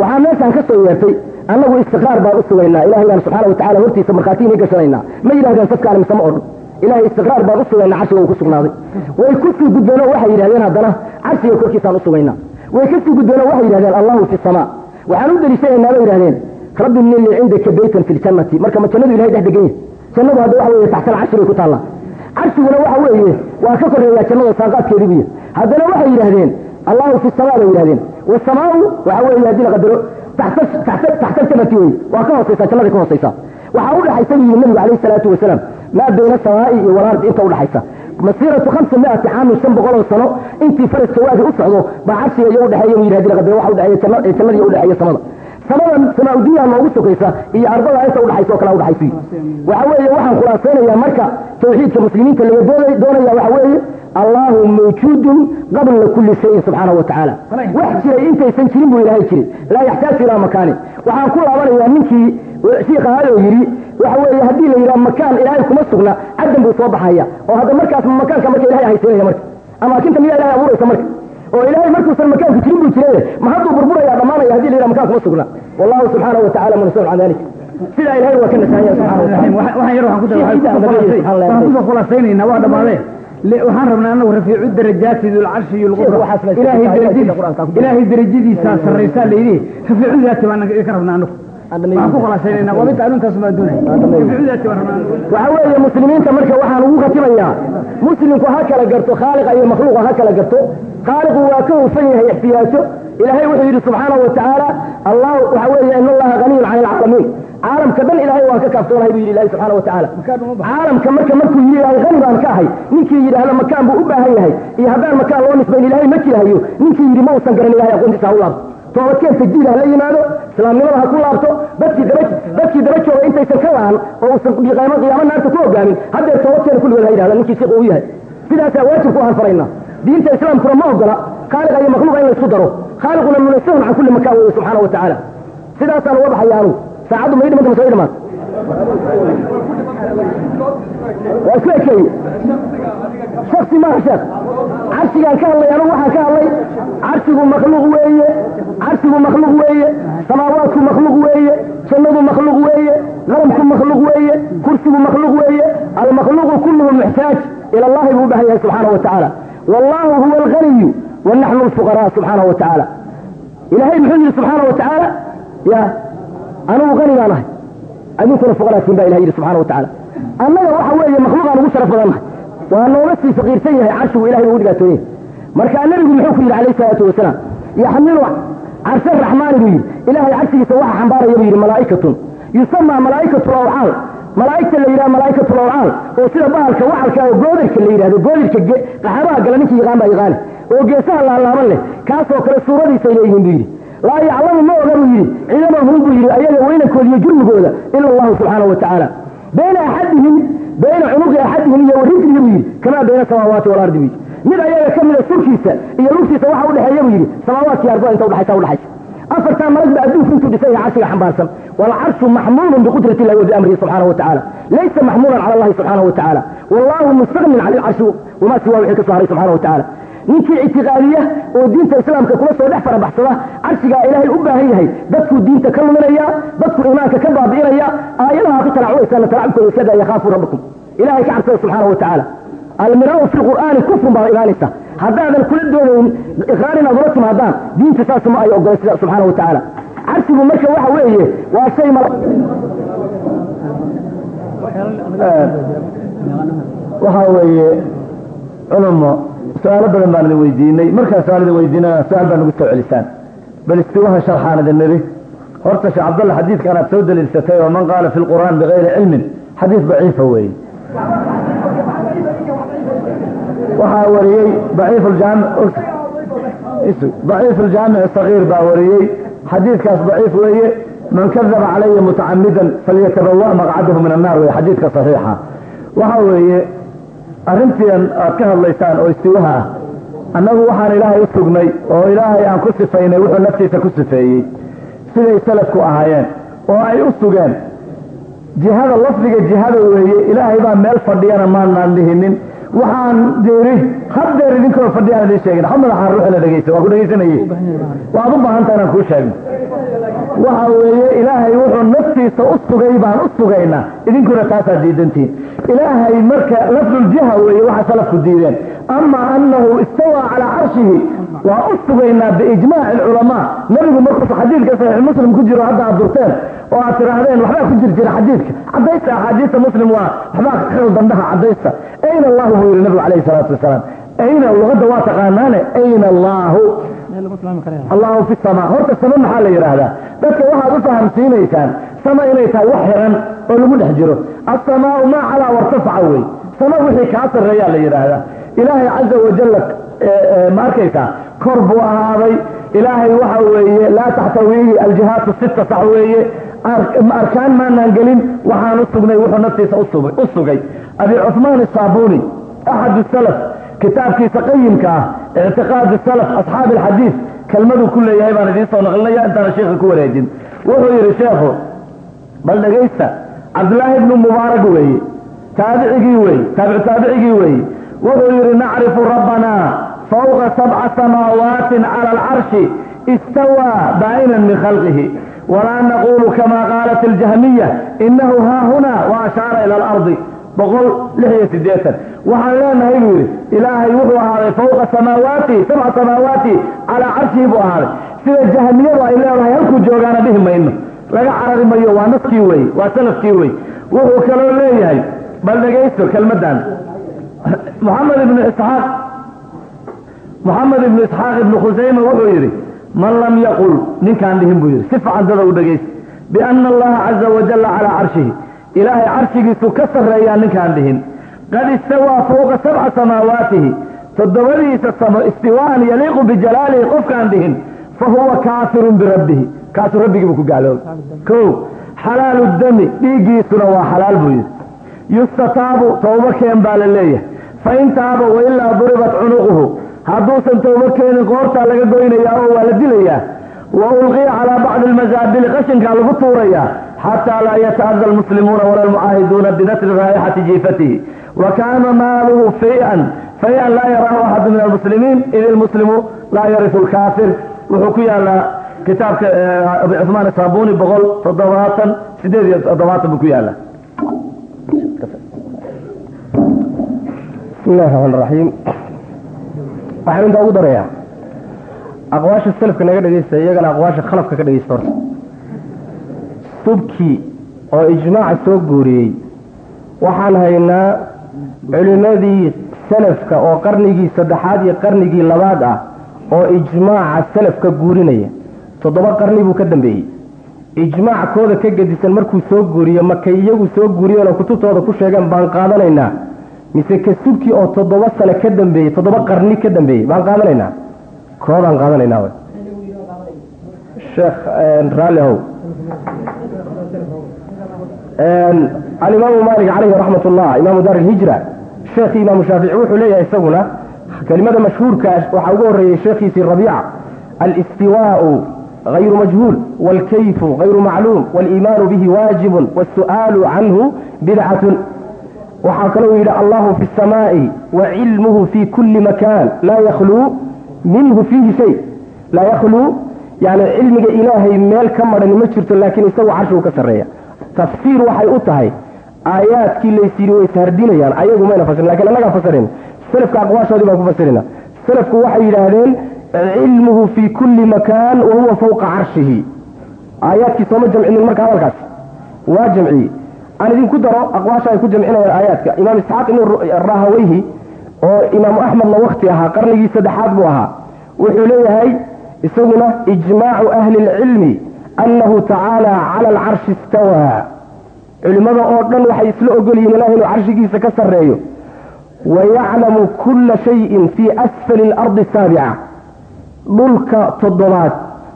waxaa meeshaan ka soo yeertay annagu istiqraar baan u sugaynaa ilahay baan subxaana watacala hortiisa markhaati gashanaynaa ma yidhahdeen safkaani mise ma odhan ilahay istiqraar baan u sugaynaa carshiga uu ku sugnaaday way ku sii gudbeen oo waxay yidhahdeen haddana carshiga korkiisaan u sugaynaa way ka sii gudbeen oo waxay yidhahdeen allahu fi samaa waxaan u deliishanaynaa bay yidhahdeen rabbi nili cindaka beytan fi ljannati marka ma jannadu ilahay dhex degan yahay jannadu hadda waxa weeye taxtal carshi bay ku taallaa carshiguna waxa weeye waa ka koreeyaa jannada saaqaadkeedu buya haddana waxay yidhahdeen allahu fi samaa bay yidhahdeen wasamaau waxa weeye haddii la qadaro taxta aljannati wey waa ka hoosaysaa jannaday ka hoosaysaa. Waxaa udhaxaysa buu yidhi nabigu alayhi salaatu wasalaam maa bayna samaa'i iyo walardi inta udhaxaysa masiiratu hamsa miati caamin shan boqoloo sano intii faraska waagi u socdo baa carshiga iyo udhexeeya buu yidhi la qadaro waxa udhexeeya jannadii udhexeeya samada samadan samaaudunyaha noogu sokaysa iyo ardada inta udhaxaysa oo kale udhaxaysa waxa weeye waxaan khulaasaynayaa marka tawxiidka muslimiinta laga doonaya waxa weeye allahu mawjuudun qabla kuli shayin subxaanahu wa tacaala wax jiray intaysan jirin buu ilaahay jiray. Laa yaxtaaju ilaa makaani. Waxaan ku laabanayaa ninkii shiikahaayoo yidhi waxa weeye haddii la yidhaha makaan ilaahay kuma sugna caddan buu soo baxaya. Oo hadda markaas makaanka marka ilahay haysiinaya marka. Amaakinta miyaa ilahay abuuraysa marka oo ilaahay markuusan makaanku jirin buu jiraye ma hadduu burburaya dhammaanaya haddii la yidhaha makaan kuma sugna. Wallahu subxaanahu wa tacala munasirun can dalik sidaa ilahay waa ka nasahaya subxana waxaan yar waxaan ku dar- waxaan ku soo khulaasay- waxaan ku soo khulaasaynaynaa waa dhammaadee waxaan rabnaa anagu rafiicu darajaati dulcarshi ilaahay ilaahay darajadiisaa sarraysaa layidhi rafiicu daati baan ka rabnaa anagu waxaan ku khulaasaynaynaa waa mid arrintaas baa doonaya rafiicu daati baan rabnaa anagu waxa weeye muslimiinta marka waxaan ugu khatimayaa muslimku ha kala garto khaaliqa iyo makhluuqa ha kala garto. Khaaliqu waa ka hufan yahay ixtiyaajo. Ilaahay wuxuu yidhi subxaanahu wa tacaala allah waxa weeye in allaha haniyun cani alcaalamiin caalamka dhan ilaahay waan ka kaaftoonahay buu yidhi ilahi subxaana wa tacaala caalamka marka markuu yidhi ilaahay hani baan ka ahay. Ninkii yidhaahdo makaan buu u baahan yahay. Iyo haddaan makaan loo nisbayn ilaahay ma jirahayo. Ninkii yidhi ma uusan garan ilahay aqoontiisa ha u laabto toobadkeen tajdiid ha la yimaado islaamnimada ha ku laabto dadkii dadkii daba jooga intaysan ka laan oo uusan qiyaamo naarta ku hogaamin haddeer toobadkeena kulligood ha yidhahda ninkii shiiqa uu yahay. Sidaasaa waajib ahaan faraynaa. Diinta islaamkuna ma ogola khaaliqa iyo makhluuqa in la isku daro. Khaaliquna munasahun can kulli makaan weeye subxaana wa tacaala sidaasaan uga baxaya anugu saacaddu ma ii dhimanta mase ii dhimaat waa isku ekeeye shaksi maaha sheekh carshigaan ka hadlay anugu waxaan ka hadlay. Carshigu makhluuq weeye carshigu makhluuq weeye samaawaadku makhluuq weeye jannadu makhluuq weeye qalamku makhluuq weeye kursigu makhluuq weeye. Almakhluuqu kulluhu muxtaaj ila allahi buu u yahay subxaanahu wa wallahu huwa alganiyu wa naxnu alfuqaraa subxaanahu wa ilaahay muxuu yidhi subxaana wa ya anugu qani baan ahay adinkuna fuqaraatiin baa ilahay yidhi subxana wa tacaala. Annaga waxa weeye makhluuqaan ugu sharaf badan nahay waa nooga sii faqiirsan yahay carshigu ilahay ugu dhibaatooyen markaa nebigu muxuu ku yidhi calayhi salaatu wasalaam yaxmilu carshe raxmaani buu yidhi. Ilaahay carshigiisa waxa xambaaraya buu yidhi malaa'ikatun. Yusamaa malaa'ikatu lawcaal. Malaa'igta la yidhaha malaa'ikatu lawcaal oo sida bahalka wacalka oo goodirka la yidhahdo goodirka qaxabaha gala ninkii yaqaan baa yaqaani oo geesaha laalaaban leh kaasoo kale suuradiisay leeyihiin buu yidhi laa yaclamu ma oga buu yidhi ciidamahum buu yidhi ayaga weynankooda iyo jurmigooda ila allahu subxaanahu wa tacaala bayna axadihim bayna cunuqi axadihim iyo warijlihi buu yidhi kamaa bayna samaawaati walardi buu yidhi. Mid ayaga ka mida surkiisa iyo lugtiisa waxa udhexeeya buu yidhi samaawaadkii ardada inta udhexaysa udhexaysa afartaa marag ba adduunku intuu dhisan yahay carshiga xambaarsan walcarshu maxmuulun biqudrati illahi wa subxaanahu wa tacaala laysa maxmuulan cala allahi subxaanahu wa tacaala wallahu mustagnin cani alcarshi wamaa siwaa wixii ka haray subxana wa tacaala ninkii ictiqaadiya oo diinta islaamka kula soo dhex farabaxsada carshigaa ilaahay u baahan yahay dadkuu diinta ka luminaya dadku iimaanka ka baabi'inaya aayadaha ku talacunaysaana talacubkooda iska daa yakhaafu rabbakum ilahay ka cabsada subxaana wa tacaala. Almiraau fi lqur'aani kufrun baa imaanaysa. Haddaadan kula doonayn iqraar inaad ula timaadaan diinta saas ma ay ogolay sida subxaana wa tacaala. Carshigu marka waxa weeye waa shay mal waxaa weeye culumo su'aalo badan baan idin weydiinay. Markaa su'aal idin weydiinana su'aal baa nagu soo celisaan. Bal istiwaha sharxaan idin nidhi horta sheekh cabdalla xadiidkan aad soo daliilsatay oo man qaala fi lqur'aan bigayri cilmin xadiis daciifa weeye. Waxaa wariyey daciif aljaamic sagiir baa wariyey. Xadiidkaas daciif weeye. Man kadaba calaya mutacamidan falyatabawa maqcadahu min annaar weye xadiidka saxiixa. Waxa weeye arrintiian aad ka hadlaysaan oo istiwaha ah annagu waxaan ilaahay u sugnay oo ilaahay aan ku sifaynay wuxuu naftiisa ku sifeeyey siday salafku ahaayeen oo ay u sugeen. Jihada lafdiga jihada weeye ilaahay baa meel fadhiyana maanaan dhihinin. Waxaan diri haddeer idinkoo fadhiyaan idin sheegin. Ha madaxaan ruuxina dhegeysa waan ku dhegeysanaye waad u baahanta inaan kuu sheegno waxa weeye ilaahay wuxuu naftiisa u sugay baan u sugaynaa. Idinkuna taasaa diidantihin ilaahay marka lafduljiha weeye waxa salafku diideen. Ama anahu istawaa calaa carshihi waa u sugaynaa biijmaaci alculamaa nabigu markuusu xadiidka saxiix muslim ku jiro hadda aad durteen oo aad tidhaahdeen waxbaa ku jir xadiidka. Cadaysta axaadiista muslim waa waxbaa xil dandaha cadaysta ayna allahu buu yidhi nabigu calayhi salaatu wasalaam ayna luqadda waa taqaanaane ayna allahu allahu fi samaa horta sama maxaa la yidhaahdaa dadka waxaad u fahamsiinaysaan sama inay tahay wax xiran oo lagu dhex jiro. Asamaau maa calaa wartafaca wey. Sama wixii kaa sarreeyaa la yidhaahdaa ilaahay caza wajalla ma arkaysaa? Kor buu ahaaday. Ilaahay waxa weeye laa taxtawiihi aljihaatu sita sax weeye. Arkaan maanaan gelin waxaan u sugnay wuxuu naftiisa u sugay abi cuثmaan isaabuni axad salaf kitaabkiisa qayimka ah ictiqaad salaf asxaabi alxadiid kelmaduu ku leeyahay baan idiin soo naqlinaya intaana sheikha ku wareejin wuxuu yidhi sheekhu bal dhegaysta cabdillaahi ibnu mubaarak weeye taabicigii weeye taabic taabicigii weeye wuxuu yidhi nacrifu rabbanaa fawqa sabca samaawaatin cala alcarshi istawaa baa'inan min khalqihi walaa naqulu kama qaalat aljahmiya inahu haa huna wa ashaara ila alardi boqol lix iyo sideetan waxaan leenahay buu yidhi ilaahay wuxuu ahaaday fawqa samaawaati sabca samaawaati calaa carshihi buu ahaaday. Sida jahmiyadu ay leedahay halkuu joogaana dhihi mayno. Laga carari mayo waa naskii wey waa salafkii wey wuxuu kaloo leeyahay bal dhegaysto kelmadan. Moxamed ibnu isxaaq moxamed ibnu isxaaq ibnu khusayma wuxuu yidhi man lam yaqul ninkaan dhihin buu yidhi si fiican dada u dhegaysta biana allaha caza wajalla calaa carshihi ilaahay carshigiisu ka sarreeyaa ninkaan dhihin. Qad istawaa fawqa sabca samaawaatihi toddobadiisa samo istiwaan yaliiqu bijalaalihi qofkaan dhihin fa huwa kaafirun birabbihi. Kaasuu rabbigii buu ku gaaloobay. Ko xalaalu dami dhiiggiisuna waa xalaal buu yidhi. Yustataabu tooba keen baa la leeyahay. Fa in taaba wailaa duribat cunuquhu hadduusan tooba keenin qoortaa laga goynayaa oo waa la dilayaa wa ulqiya calaa bacdi almasaabili qashinkaa lagu tuurayaa xataa laa yata'ada almuslimuuna wala almucaahiduuna binasri raa'ixati jiifatihi wa kaana maaluhu fayan fayan laa yaraahu axadu min almuslimiin id ilmuslimu laa yarisu lkaafir wuxuu ku yaalaa kitaabka abi cuثmaan saabuni boqol toddobaatan sideed iyo toddobaatan buu ku yaalla bismi illahi raxmaan raxiim waxaan intaa ugu darayaa aqwaasha salafka naga dhegeysta iyagana aqwaasha khalafka ka dhegeysta horta subkii oo ijmaaca soo guuriyey. Waxaan haynaa culimadii salafka oo qarnigii saddexaad iyo qarnigii labaad ah oo ijmaaca salafka guurinaya. Toddoba qarni buu ka dambeeyey. Ijmaac kooda ka gedisan markuu soo guuriyo makay iyagu soo guuriyeen oo kutubtooda ku sheegeen baan qaadanaynaa. Mise ka subkii oo toddoba sano ka dambeeyey toddoba qarni ka dambeeyey baan qaadanaynaa. Koodaan qaadanaynaa sheekh raalli how alimaamu maalik calayhi raxmat ullah imaamu daar alhijra sheekhii imaamu shaafici wuxuu leeyahay isaguna kelimada mashhuurka waxaa ugu horreeyey sheekhiisii rabiica alistiwaau غayru majhuul wاlkayfu غayru macluum wاliimaanu bihi waajibun wاsu'aalu canhu bidcatun waxaa kaloo yidhi allahu fi الsamaaءi wacilmuhu fi kuli makan laa yakluu minhu fiihi shay laa yakluu yani cilmiga ilaahay meel ka marani ma jirto laakiin isagu carshigu ka sarreeya tafsiir waxay u tahay. Aayaadkii laysyidhi way ishardinayaan ayagu mayna fasirin laakiin annagaa fasirin. Selafka aqwaashoodii baan ku fasirina selafku waxay yidhaahdeen cilmuhu fi kuli makan wa fawqa carshihi aayaadkii sooma jamcinin marka hadalkaas. Waa jamciye aan idinku daro aqwaasha ay ku jamcinayaan aayaadka. Imaam isxaaq ibnu rahaweyhi oo imaamu axmedna wakti ahaa qarnigii saddexaad buu ahaa wuxuu leeyahay isaguna ijmaacu ahli lcilmi annahu tacaala cala alcarshi istawaa culimmada oo dhan waxay isla ogol yihiin ilahi inuu carshigiisa ka sarreeyo. Wayaclamu kulla shayin fii asfali alardi saabica dhulka toddobaad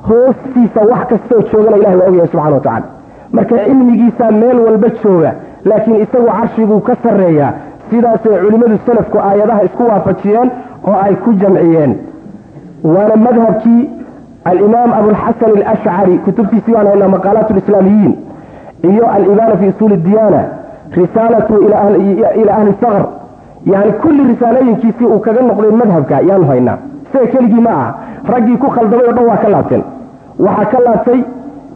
hoostiisa wax kastoo joogana ilahi waa ogyahay subxana wa tacala marka cilmigiisaa meel walba jooga laakiin isagu carshiguu ka sarreeyaa sidaasay culimmadu salafku aayadaha isku waafajiyeen oo ay ku jamciyeen. Waana madhabkii alimaam abulxasan alashcari kutubtiisii waan haynaa maqaalaat lislaamiyiin iyo alibaana fi usuuli diyaana risaalatu ila ahli sakr yani kulli risaalooyinkiisii uu kaga noqday madhabka yaanu haynaa isaga keligii ma aha raggii ku khaldamay o dhan waa ka laabteen waxaa ka laabtay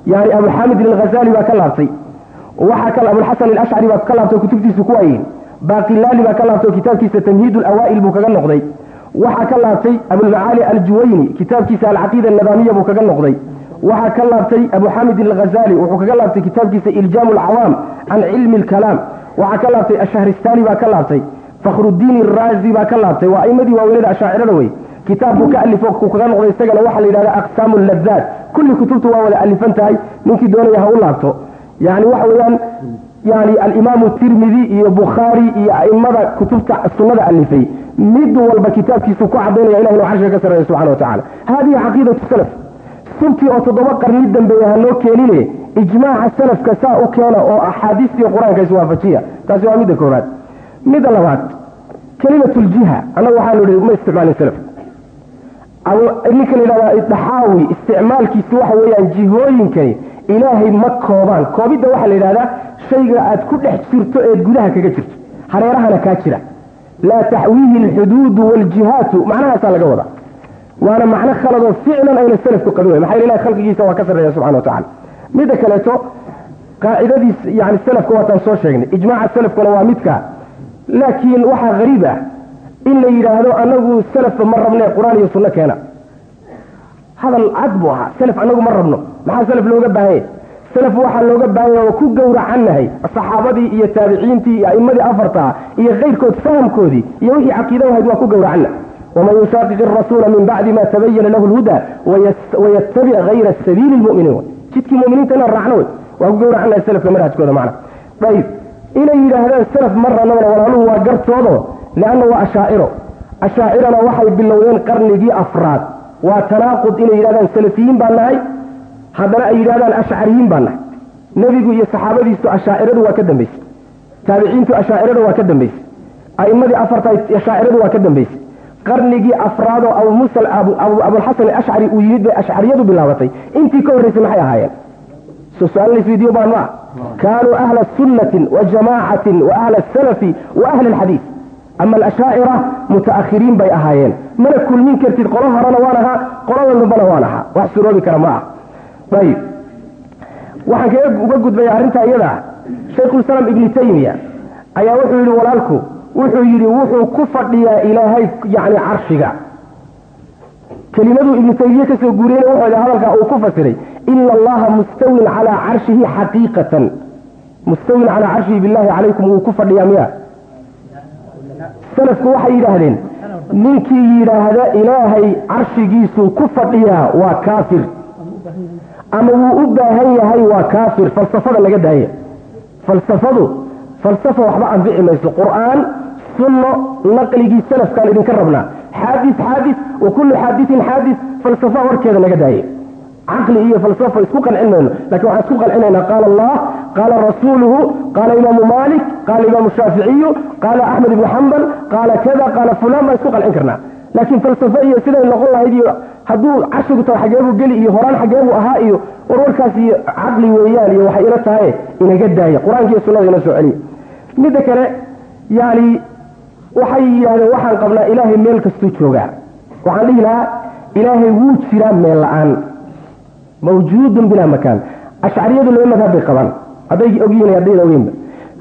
yani abuxamidin alghazali baa ka laabtay waxaa abulxasan alashcari baa ka laabtay kutubtiisu kuwayihin baqilaali baa ka laabtay oo kitaabkiisa tamhiid alawaa'il buu kaga noqday waxaa ka laabtay abulmacaali aljuwayni kitaabkiisa alcaqiida anadaamiya buu kaga noqday. Waxaa ka laabtay abuxamid alghazali wuxuu kaga laabtay kitaabkiisa iljaamu alcawaam can cilmi alkalaam. Waxaa ka laabtay ashahristaani baa ka laabtay. Fakhrudiin iraazi baa ka laabtay. Waa aimadii waaweynada ashaacirada wey. Kitaabku ka alifo ku kaga noqday isagana waxaa la yidhahda aqsaamu ladaat kulli kutubtu waa wada alifan tahay. Ninkii doonaya ha u laabto. Yani waxa weeyaan yani alimaamu tirmidi iyo bukhaari iyo aimada kutubta sunnada alifay. Mid walba kitaabkiisu ku cadaynaya ilah inuu carshiga ka sarreeya subxana wa tacala caqiidatu salaf. Subkii oo toddoba qarni dambeeya hanoo keenine ijmaaca salafka saa u keena oo axaadiistii qur'aanka iswaafajiya taasi waa midda koobaad midda labaad kelimatu ljiha annaga waxaanu ihi ma isticmaalin salaf. Ninka la yidhahdaa daxaawi isticmaalkiisi waxa weeyaan jihooyinkani ilaahay ma koobaan. Koobidda waxaa la yidhahdaa shayga aad ku dhex jirto eed gudaha kaga jirto. Hareerahana kaa jira. Laa taxwiihi alxuduudu waaljihaatu macnahaasaa laga wadaa. Waana macno khaladoo ficlan ayna salafku qabin way maxaa ilahi khalqigiisa waa ka sarreeya subxana wa tacala midda kaleeto qaacidadiis yani salafka waataan soo sheegnay. Ijmaaca salafkuna waa midka. Laakiin waxaa hariib ah in la yidhaahdo anagu salafba ma rabne qur'aan iyo sunno keena hadal cad buu ahaa. Salaf anagu ma rabno. Maxaa salaf looga baahanya salaf waxaa looga baahanya oo ku gowracannahay. Saxaabadii iyo taabiciintii iyo a'imadii afartaa iyo kayrkood fahamkoodii iyo wixii caqiida ahayd waa ku gowracanna. Waman yusaaqiq irasuula min bacdi ma tabayana lahu lhuda wayattabic hayra sabiili lmuminiin jidkii muminiinta inaan raacno wey. Waa ku gowracannahay salafka manhajkooda macna. Ayib inay yidhaahdaan salaf ma rabnabana walaaluhu waa gartoodo leanna waa ashaaciro ashaacirana waxay bilowdeen qarnigii afraad waa tanaaqud inay yidhahdaan salafiyiin baan nahay. Haddana ay yidhahdaan ashcariyiin baan nahay. Nebigu iyo saxaabadiisu ashaaciradu waa ka dambaysay. Taabiciintu ashaaciradu waa ka dambaysay. A'immadii afarta ashaaciradu waa ka dambaysay. Qarnigii afraad oo abu muusa abulxasan ashcari uu yimid bay ashcariyadu bilaabatay. Intii ka horraysay maxay ahaayeen? So su'aal laisweydiiyo baan maa kaanuu ahla sunnatin wa jamaacatin wa ahla asalafi wa ahli alxadiid ama alashaacira mutaakhiriin bay ahaayeen. Mana kulmin kartid qolo horena waan ahaa qolada dambana waan ahaa wax suroobi kara ma ah ayib waxaan kaga uga gudbaya arrintaa iyada. Ah ibni taymiya ayaa wuxuu yidhi walaalku wuxuu yidhi wuxuu ku fadhiyaa ilaahay yani carshiga. Kelimaduu ibnu taymiye ka soo guuriyeyna wuxuu hadalkaa uu ku fasiray ina allaha mustawin calaa carshihi xaqiiqatan. Mustawin calaa carshihi billahi calaykum wuu ku fadhiyaa miya salafku waxay yidhaahdeen ninkii yidhaahda ilaahay carshigiisuu ku fadhiyaa waa kaafir ama wuu u baahan yahay waa kaafir. Falsafada laga daaya falsafadu falsafa waxba anfici mayso. Qur'aan sunno naqligii salafkaan idinka rabnaa. Xaadis xaadis wa kullu xaadisin xaadis. Falsafa warkeeda laga daaye. Caqli iyo falsafa isku qancin mayno. Lakin waxaan isku qancinaynaa. Qaala allah qaala rasuuluhu qaala imaamu malik qaala imaamu shaaficiyu qaala axmed ibnu xambal qaala kada qaala fulaan baan isku qancin karnaa laakiin falsafo iyo siday noqon lahayd iyo hadduu cashigu tahay xageebuu geli iyo horaan xageebuu ahaa iyo warwarkaas iyo caqli weeyaan iyo waxay ila tahay inaga daaya qur'aanka iyo sunnada ina soo celiya midda kale yani waxay yidhahdeen waxaan qabnaa ilaahay meel kastuu joogaa waxaan dhihi lahaa ilaahay wuu jiraa meel la'aan mawjuudun bilaa makaan ashcariyadu laba madhab bay qabaan hadday ogyihiin haddayna ogeynba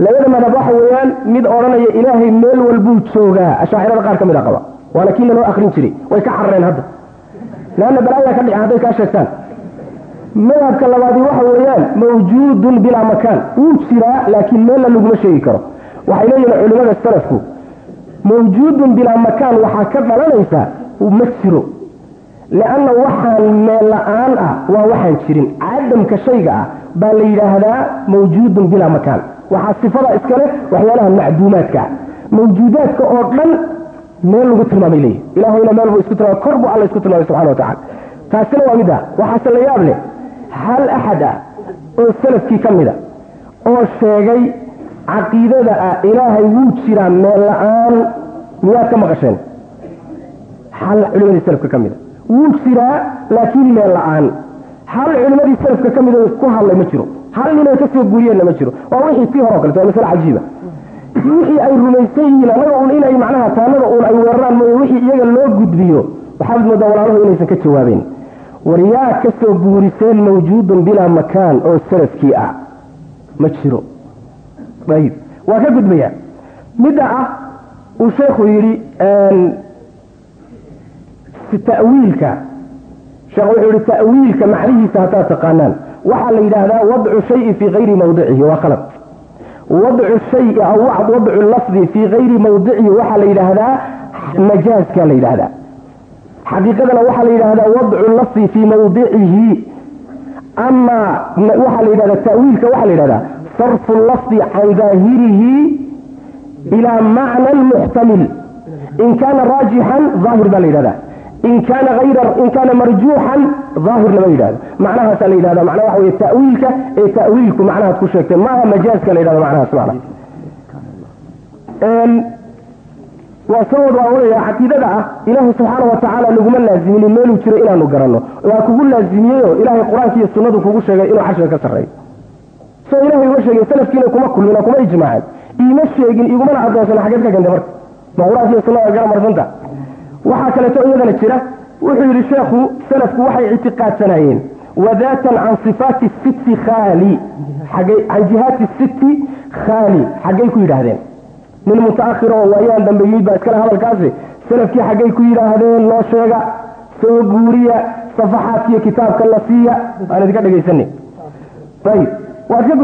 labada madhab waxa weeyaan mid odhanaya ilaahay meel walbuu joogaa. Ashaacirada qaar ka mid a qaba. Waana kii lanoo akrin jiray. Way ka carareen hadda. Leanna balaayaa ka dhica hadday kaa sheegtaan. Madhabka labaadi waxa weeyaan mawjuudun bilaa makaan. Wuu jiraa laakiin meella laguma sheegi karo. Waxay leeyihiin culimada salafku mawjuudun bilaa makaan. Waxaa ka dhalanaysa ma jiro. Lianna waxaan meel la'aan ah waa waxaan jirin. Cadamka shayga ah baa la yidhaahdaa mawjuudun bilaa makaan. Waxaa sifada iskale waxyaalaha macduumaadka. Ah mawjuudaadka oo dhan meel lagu tilmaamay leeyihi ilahayna meel buu isku tilmaamay kor buu alla isku tilmaamay subxana wa tacala taasina waa mid ah. Waxaase la yaab leh hal axad ah oo salafkii ka mida oo sheegay caqiidada ah ilaahay wuu jiraa meel la'aan miyaad ka maqasheen? Hal culimadii salafka ka mida wuu jiraa laakiin meel la'aan hal culimadii salafka ka mida ku hadlay ma jiro. Hal ninay ka soo guuriyeenna ma jiro. Waa wixii tii hore o kaleto waa masale cajiiba. Wixii ay rumaysan yihiin annaga un inay macnaha taanada uun ay weeraraan mooye wixii iyaga loo gudbiyo. Waxaad moodaa walaaluhu inaysan ka jawaabeen war yaa ka soo guuriseen mawjuudun bilaa makaan oo salafkii ah. Ma jiro. Ayib waa ka gudbayaa midda ah uu sheekhu yidhi ta'wiilka sheekh wuxuu yihi ta'wiilka macnihiisa haddaad taqaanaan waxaa la yidhaahdaa wadcu shayi fii kayri mawdicihi waa khalad. Wadcu shayi aw wadcu lafdi fii kayri mawdicihi waxaa la yidhaahdaa majaazka la yidhaahdaa. Xaqiiqadana waxaa la yidhaahdaa wadcu lafdi fii mawdicihi ama waxaa la yidhahdaa ta'wiilka waxaa la yidhahdaa sarfu lafdi can daahirihi ilaa macnan muxtamil in kaana raajixan daahir baa la yidhahdaa in kaana in kaana marjuuxan daahir lama yidhahdo macnahaasaa la yidhahda macnaha waxa ta'wiilka ee ta'wiilku macnahaad ku sheegteen maaha majaaska la yidhahdo macnahaas macna waa sabab waa waya caqiidada ah ilaahay subxaana wa tacaala naguma meeluu jiro inaanu garanno waa kugu laazimiyeyo ilaahay qur'aanka iyo sunnadu kugu sheegay inuu carshiga ka sarreeyo soo ilahay uma sheegay salafkiina kuma kulmin oo kuma ijmaaceen iima sheegin igumana adoonsana xageed ka keentay marka ma qur'aanka iyo sunnada gara marsanta waxaa kaleeto iyadana jira wuxuu yidhi sheekhu salafku waxay ictiqaadsanaayeen wadaatan can sifaati siti khaali can jihaati siti khaali xaggay ku yidhaahdeen. Nin mutaakhir oo waayaan dambe yimid baa iskale hadalkaasi salafkii xaggay ku yidhaahdeen loo sheega soo guuriya safaxaadkiiyo kitaabka la siiya aan idinka dhegaysanay ayib waad ka